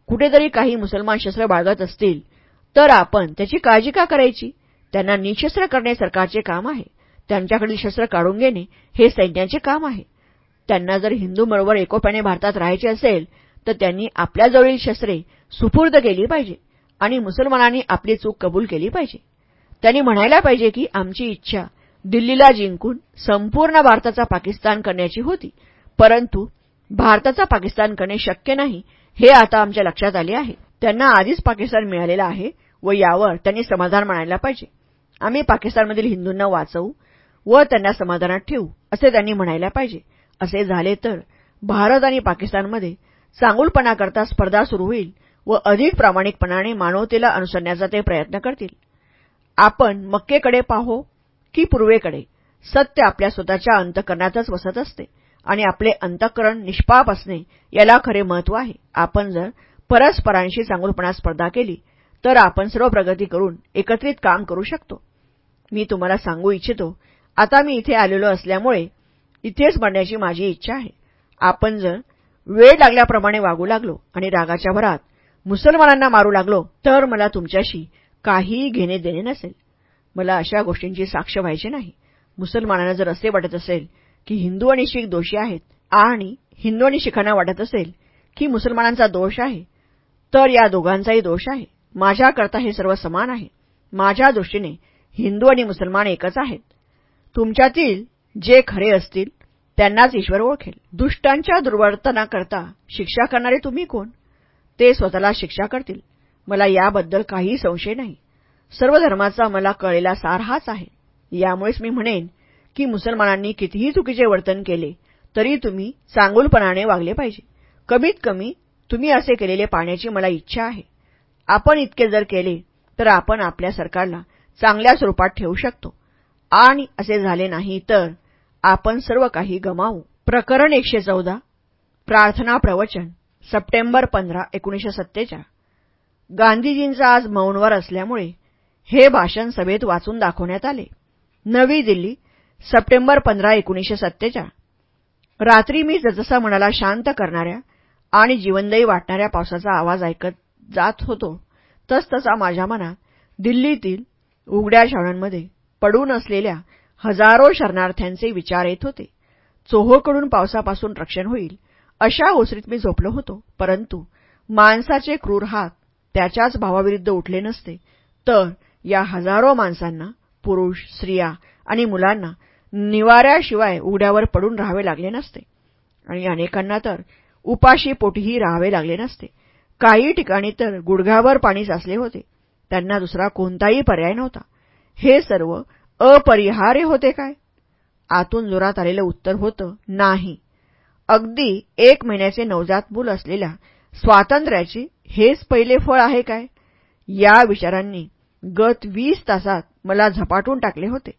कुठेतरी काही मुसलमान शस्त्र बाळगत असतील तर आपण त्याची काळजी का करायची? त्यांना निशस्त्र करणे सरकारचे काम आहे. त्यांच्याकडील शस्त्र काढून घेणे हे सैन्याचे काम आहे. त्यांना जर हिंदूबरोबर एकोप्याने भारतात राहायचे असेल तर त्यांनी आपल्याजवळील शस्त्रे सुपूर्द केली पाहिजे. आणि मुसलमानांनी आपली चूक कबूल केली पाहिजे. त्यांनी म्हणायला पाहिजे की आमची इच्छा दिल्लीला जिंकून संपूर्ण भारताचा पाकिस्तान करण्याची होती. परंतु भारताचा पाकिस्तान करणे शक्य नाही हे आता आमच्या लक्षात आले आहे. त्यांना आधीच पाकिस्तान मिळालेला आहे व यावर त्यांनी समाधान मानायला पाहिजे. आम्ही पाकिस्तानमधील हिंदूंना वाचवू व त्यांना समाधानात ठेवू असे त्यांनी म्हणायला पाहिजे. असे झाले तर भारत आणि पाकिस्तानमध्ये चांगुलपणाकरता स्पर्धा सुरू होईल. व अधिक प्रामाणिकपणाने मानवतेला अनुसरण्याचा ते प्रयत्न करतील. आपण मक्केकडे पाहो की पूर्वेकडे. सत्य आपल्या स्वतःच्या अंतकरणातच वसत असते आणि आपले अंतःकरण निष्पाप असणे याला खरे महत्त्व आहे. आपण जर परस्परांशी चांगुलपणा स्पर्धा केली तर आपण सर्व प्रगती करून एकत्रित काम करू शकतो. मी तुम्हाला सांगू इच्छितो आता मी इथे आलेलो असल्यामुळे इथेच मरण्याची माझी इच्छा आहे. आपण जर वेळ लागल्याप्रमाणे वागू लागलो आणि रागाच्या भरात मुसलमानांना मारू लागलो तर मला तुमच्याशी काहीही घेणे देणे नसेल. मला अशा गोष्टींची साक्ष व्हायची नाही. मुसलमानांना जर असे वाटत असेल की हिंदू आणि शीख दोषी आहेत आणि हिंदू आणि शिखांना वाटत असेल की मुसलमानांचा दोष आहे तर या दोघांचाही दोष आहे. माझ्याकरता हे सर्व समान आहे. माझ्या दृष्टीने हिंदू आणि मुसलमान एकच आहेत. तुमच्यातील जे खरे असतील त्यांनाच ईश्वर ओळखेल. दुष्टांच्या दुर्वर्तनाकरता शिक्षा करणारे तुम्ही कोण? ते स्वतःला शिक्षा करतील. मला याबद्दल काही संशय नाही. सर्व धर्माचा मला कळलेला सार हाच आहे. यामुळेच मी म्हणेन की मुसलमानांनी कितीही चुकीचे वर्तन केले तरी तुम्ही चांगुलपणाने वागले पाहिजे. कमीत कमी तुम्ही असे केलेले पाण्याची मला इच्छा आहे. आपण इतके जर केले तर आपण आपल्या सरकारला चांगल्या स्वरूपात ठेवू शकतो. आणि असे झाले नाही तर आपण सर्व काही गमावू. प्रकरण एकशे चौदा. प्रार्थना प्रवचन. सप्टेंबर पंधरा एकोणीशे सत्तेचाळ गांधीजींचा आज मौनवर असल्यामुळे हे भाषण सभेत वाचून दाखवण्यात आले. नवी दिल्ली सप्टेंबर पंधरा एकोणीशे सत्तेचाळ रात्री मी जसजसा मनाला शांत करणाऱ्या आणि जीवनदायी वाटणाऱ्या पावसाचा आवाज ऐकत जात होतो तसतसा माझ्या मनात दिल्लीतील उघड्या शाळांमध्ये पडून असलेल्या हजारो शरणार्थ्यांचे विचार येत होते. चोहोकडून पावसापासून रक्षण होईल अशा ओसरीत मी झोपलो होतो. परंतु माणसाचे क्रूर हात त्याच्याच भावाविरुद्ध उठले नसते. तर या हजारो माणसांना पुरुष स्त्रिया आणि मुलांना निवाऱ्याशिवाय उघड्यावर पडून राहावे लागले नसते. आणि अनेकांना तर उपाशी पोटीही राहावे लागले नसते. काही ठिकाणी तर गुडघ्यावर पाणी साचले होते. त्यांना दुसरा कोणताही पर्याय नव्हता. हे सर्व अपरिहार्य होते काय? आतून जोरात आलेलं उत्तर होतं नाही. अगदी एक महिन्याचे नवजात मूल असलेल्या स्वातंत्र्याची हेच पहिले फळ आहे काय? या विचारांनी गत वीस तासात मला झपाटून टाकले होते.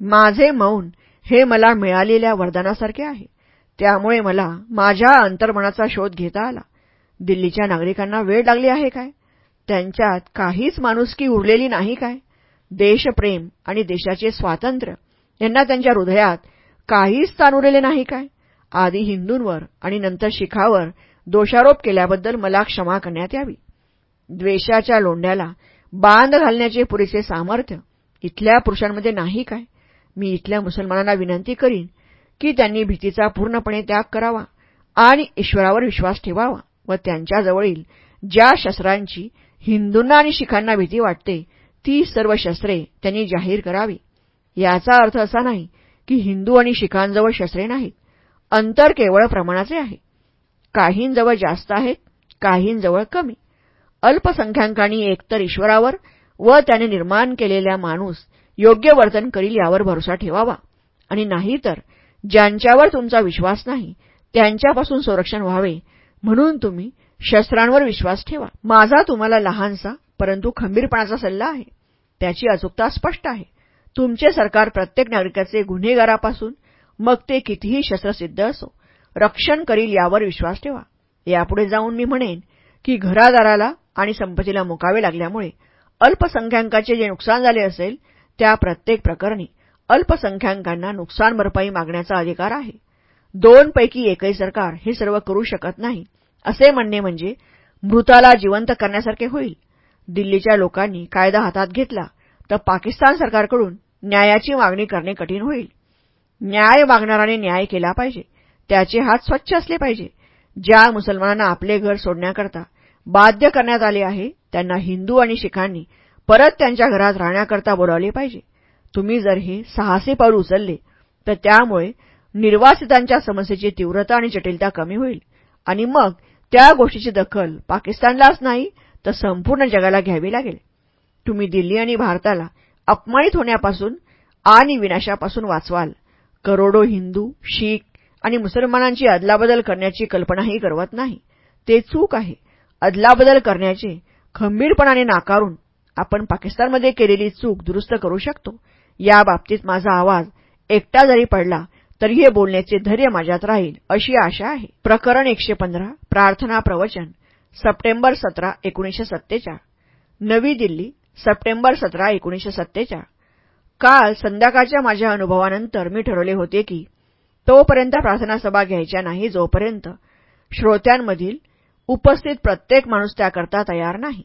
माझे मौन हे मला मिळालेल्या वरदानासारखे आहे. त्यामुळे मला माझ्या अंतर्मनाचा शोध घेता आला. दिल्लीच्या नागरिकांना वेळ लागली आहे काय? त्यांच्यात काहीच माणुसकी उरलेली नाही काय? देशप्रेम आणि देशाचे स्वातंत्र्य यांना त्यांच्या हृदयात काहीच स्थान उरलेले नाही काय? आधी हिंदूंवर आणि नंतर शिखावर दोषारोप केल्याबद्दल मला क्षमा करण्यात यावी. द्वेषाच्या लोंढ्याला बांध घालण्याचे पुरेसे सामर्थ्य इथल्या पुरुषांमध्ये नाही काय? मी इथल्या मुसलमानांना विनंती करीन की त्यांनी भीतीचा पूर्णपणे त्याग करावा आणि ईश्वरावर विश्वास ठेवावा व त्यांच्याजवळील ज्या शस्त्रांची हिंदूंना आणि शिखांना भीती वाटते ती सर्व शस्त्रे त्यांनी जाहीर करावी. याचा अर्थ असा नाही की हिंदू आणि शिखांजवळ शस्त्रे नाहीत. अंतर केवळ प्रमाणाचे आहे. काहींजवळ जास्त आहेत काहींजवळ कमी. अल्पसंख्याकांनी एकतर ईश्वरावर व त्याने निर्माण केलेल्या माणूस योग्य वर्तन करील यावर भरोसा ठेवावा. आणि नाहीतर ज्यांच्यावर तुमचा विश्वास नाही त्यांच्यापासून संरक्षण व्हावे. म्हणून तुम्ही शस्त्रांवर विश्वास ठेवा. माझा तुम्हाला लहानसा परंतु खंबीरपणाचा सल्ला आहे. त्याची अचूकता स्पष्ट आहे. तुमचे सरकार प्रत्येक नागरिकाचे गुन्हेगारापासून मग ते कितीही शस्त्रसिद्ध असो रक्षण करील यावर विश्वास ठेवा. यापुढे जाऊन मी म्हणेन की घरादाराला आणि संपत्तीला मुकावे लागल्यामुळे अल्पसंख्याकांचे जे नुकसान झाले असेल त्या प्रत्येक प्रकरणी अल्पसंख्याकांना नुकसान भरपाई मागण्याचा अधिकार आहे. दोनपैकी एकही सरकार हे सर्व करू शकत नाही असे म्हणणे म्हणजे मृताला जिवंत करण्यासारखे होईल. दिल्लीच्या लोकांनी कायदा हातात घेतला तर पाकिस्तान सरकारकडून न्यायाची मागणी करणे कठीण होईल. न्याय मागणाराने न्याय केला पाहिजे. त्याचे हात स्वच्छ असले पाहिजे. ज्या मुसलमानांना आपले घर सोडण्याकरता बाध्य करण्यात आले आहे त्यांना हिंदू आणि शिखांनी परत त्यांच्या घरात राहण्याकरता बोलावले पाहिजे. तुम्ही जर हे साहसी पाऊल उचलले तर त्यामुळे निर्वासितांच्या समस्येची तीव्रता आणि जटिलता कमी होईल. आणि मग त्या गोष्टीची दखल पाकिस्तानलाच नाही तर संपूर्ण जगाला घ्यावी लागेल. तुम्ही दिल्ली आणि भारताला अपमानित होण्यापासून आणि विनाशापासून वाचवाल. करोडो हिंदू शीख आणि मुसलमानांची अदलाबदल करण्याची कल्पनाही करवत नाही. ते चूक आहे. अदलाबदल करण्याचे खंबीरपणाने नाकारून आपण पाकिस्तानमध्ये केलेली चूक दुरुस्त करू शकतो. या बाबतीत माझा आवाज एकटा जरी पडला तरी हे बोलण्याचे धैर्य माझ्यात राहील अशी आशा आहे. प्रकरण एकशे पंधरा प्रार्थना प्रवचन सप्टेंबर सतरा एकोणीसशे सत्तेचाळ. नवी दिल्ली सप्टेंबर सतरा एकोणीसशे सत्तेचाळ. काल संध्याकाळच्या माझ्या अनुभवानंतर मी ठरवले होते की तोपर्यंत प्रार्थना सभा घ्यायच्या नाही जोपर्यंत श्रोत्यांमधील उपस्थित प्रत्येक माणूस त्याकरता तयार नाही.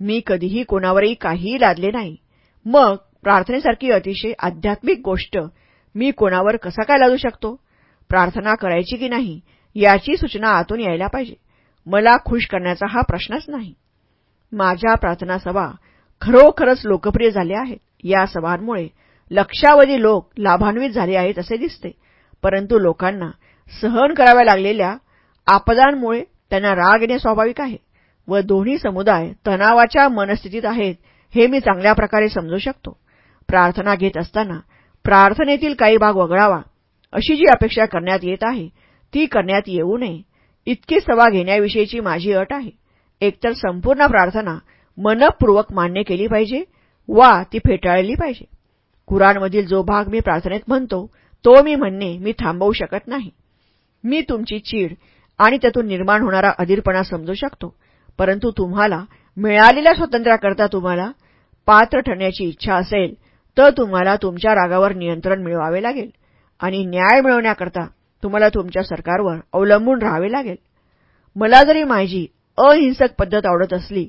मी कधीही कोणावरही काहीही लादले नाही. मग प्रार्थनेसारखी अतिशय आध्यात्मिक गोष्ट मी कोणावर कसा काय लादू शकतो? प्रार्थना करायची की नाही याची सूचना आतून यायला पाहिजे. मला खुश करण्याचा हा प्रश्नच नाही. माझ्या प्रार्थना सभा खरोखरच लोकप्रिय झाल्या आहेत. या सभांमुळे लक्षावधी लोक लाभान्वित झाले आहेत असे दिसते. परंतु लोकांना सहन कराव्या लागलेल्या आपदांमुळे त्यांना राग येणे स्वाभाविक आहे व दोन्ही समुदाय तणावाच्या मनस्थितीत आहेत हे मी चांगल्या प्रकारे समजू शकतो. प्रार्थना घेत असताना प्रार्थनेतील काही भाग वगळावा अशी जी अपेक्षा करण्यात येत आहे ती करण्यात येऊ नये. इतकी सभा घेण्याविषयीची माझी अट आहे. एकतर संपूर्ण प्रार्थना मनपूर्वक मान्य केली पाहिजे वा ती फेटाळली पाहिजे. कुराणमधील जो भाग मी प्रार्थनेत म्हणतो तो मी म्हणणे मी थांबवू शकत नाही. मी तुमची चीड आणि त्यातून निर्माण होणारा अधीरपणा समजू शकतो. परंतु तुम्हाला मिळालेल्या स्वातंत्र्याकरता तुम्हाला पात्र ठरण्याची इच्छा असेल तर तुम्हाला तुमच्या रागावर नियंत्रण मिळवावे लागेल. आणि न्याय मिळवण्याकरता तुम्हाला तुमच्या सरकारवर अवलंबून राहावे लागेल. मला जरी माझी अहिंसक पद्धत आवडत असली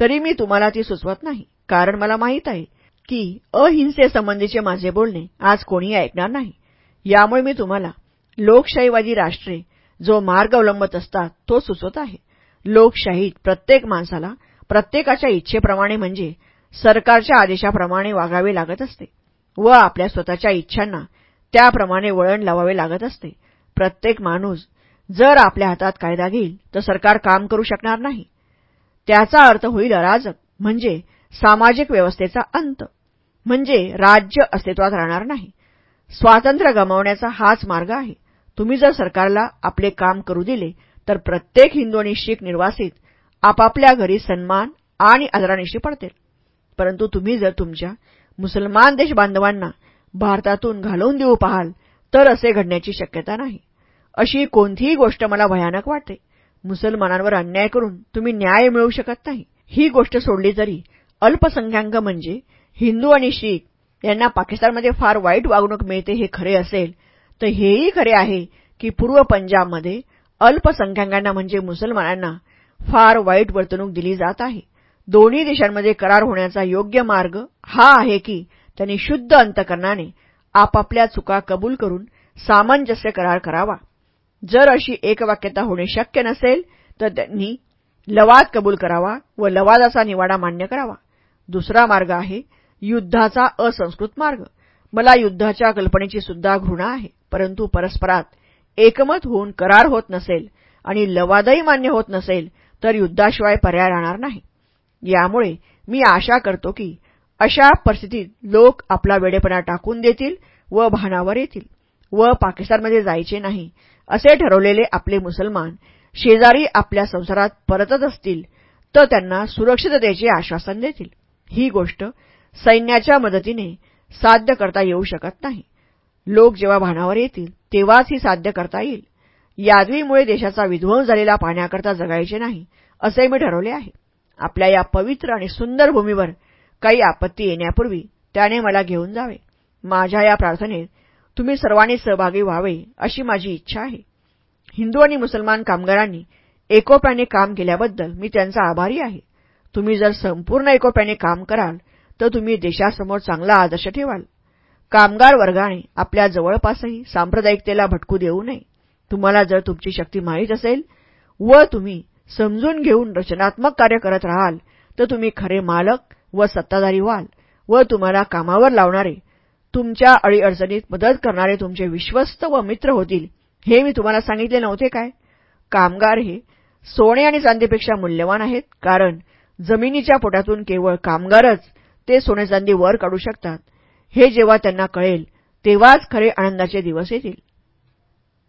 तरी मी तुम्हाला ती सुचवत नाही. कारण मला माहीत आहे की अहिंसेसंबंधीचे माझे बोलणे आज कोणीही ऐकणार नाही. यामुळे मी तुम्हाला लोकशाहीवादी राष्ट्रे जो मार्ग अवलंबत असतात तो सुचवत आहे. लोकशाहीत प्रत्येक माणसाला प्रत्येकाच्या इच्छेप्रमाणे म्हणजे सरकारच्या आदेशाप्रमाणे वागावे लागत असते व आपल्या स्वतःच्या इच्छांना त्याप्रमाणे वळण लावावे लागत असते. प्रत्येक माणूस जर आपल्या हातात कायदा घेईल तर सरकार काम करू शकणार नाही. त्याचा अर्थ होईल अराजक म्हणजे सामाजिक व्यवस्थेचा अंत. म्हणजे राज्य अस्तित्वात राहणार नाही. स्वातंत्र्य गमावण्याचा हाच मार्ग आहे. तुम्ही जर सरकारला आपले काम करू दिले तर प्रत्येक हिंदू आणि शीख निर्वासित आपापल्या घरी सन्मान आणि आदरानिशी पडतील. परंतु तुम्ही जर तुमच्या मुसलमान देशबांधवांना भारतातून घालवून देऊ पाहाल तर असे घडण्याची शक्यता नाही. अशी कोणतीही गोष्ट मला भयानक वाटते. मुसलमानांवर अन्याय करून तुम्ही न्याय मिळवू शकत नाही. ही गोष्ट सोडली तरी अल्पसंख्याक म्हणजे हिंदू आणि शीख यांना पाकिस्तानमध्ये फार वाईट वागणूक मिळते हे खरे असेल तर हेही खरे आहे की पूर्व पंजाबमध्ये अल्पसंख्याकांना म्हणजे मुसलमानांना फार वाईट वर्तणूक दिली जात आहे. दोन्ही देशांमध्ये करार होण्याचा योग्य मार्ग हा आहे की त्यांनी शुद्ध अंतकरणाने आपापल्या चुका कबूल करून सामंजस्य करार करावा. जर अशी एकवाक्यता होणे शक्य नसेल तर त्यांनी लवाद कबूल करावा व लवादाचा निवाडा मान्य करावा. दुसरा मार्ग आहे युद्धाचा असंस्कृत मार्ग. मला युद्धाच्या कल्पनेची सुद्धा घृणा आहे परंतु परस्परात एकमत होऊन करार होत नसेल आणि लवादही मान्य होत नसेल तर युद्धाशिवाय पर्याय राहणार नाही. यामुळे मी आशा करतो की अशा परिस्थितीत लोक आपला वेडेपणा टाकून देतील व भानावर येतील. व पाकिस्तानमध्ये जायचे नाही असे ठरवलेले आपले मुसलमान शेजारी आपल्या संसारात परतत असतील तर त्यांना सुरक्षिततेचे आश्वासन देतील. ही गोष्ट सैन्याच्या मदतीने साध्य करता येऊ शकत नाही. लोक जेव्हा भानावर येतील तेव्हाच ही साध्य करता येईल. यादवीमुळे देशाचा विध्वंस झालेला पाहण्याकरता जगायचे नाही असे मी ठरवले आहे. आपल्या या पवित्र आणि सुंदर भूमीवर काही आपत्ती येण्यापूर्वी त्याने मला घेऊन जावे. माझ्या या प्रार्थनेत तुम्ही सर्वांनी सहभागी व्हावे अशी माझी इच्छा आहे. हिंदू आणि मुसलमान कामगारांनी एकोप्याने काम केल्याबद्दल मी त्यांचा आभारी आहे. तुम्ही जर संपूर्ण एकोप्याने काम कराल तर तुम्ही देशासमोर चांगला आदर्श ठेवाल. कामगार वर्गाने आपल्या जवळपासही सांप्रदायिकतेला भटकू देऊ नये. तुम्हाला जर तुमची शक्ती माहीत असेल व तुम्ही समजून घेऊन रचनात्मक कार्य करत राहाल तर तुम्ही खरे मालक व सत्ताधारी व्हाल व तुम्हाला कामावर लावणारे तुमच्या अडीअडचणीत मदत करणारे तुमचे विश्वस्त व मित्र होतील हे मी तुम्हाला सांगितले नव्हते काय? कामगार हे सोने आणि चांदीपेक्षा मूल्यवान आहेत कारण जमिनीच्या पोटातून केवळ कामगारच ते सोने चांदी वर काढू शकतात. हे जेव्हा त्यांना कळेल तेव्हाच खरे आनंदाचे दिवस येतील.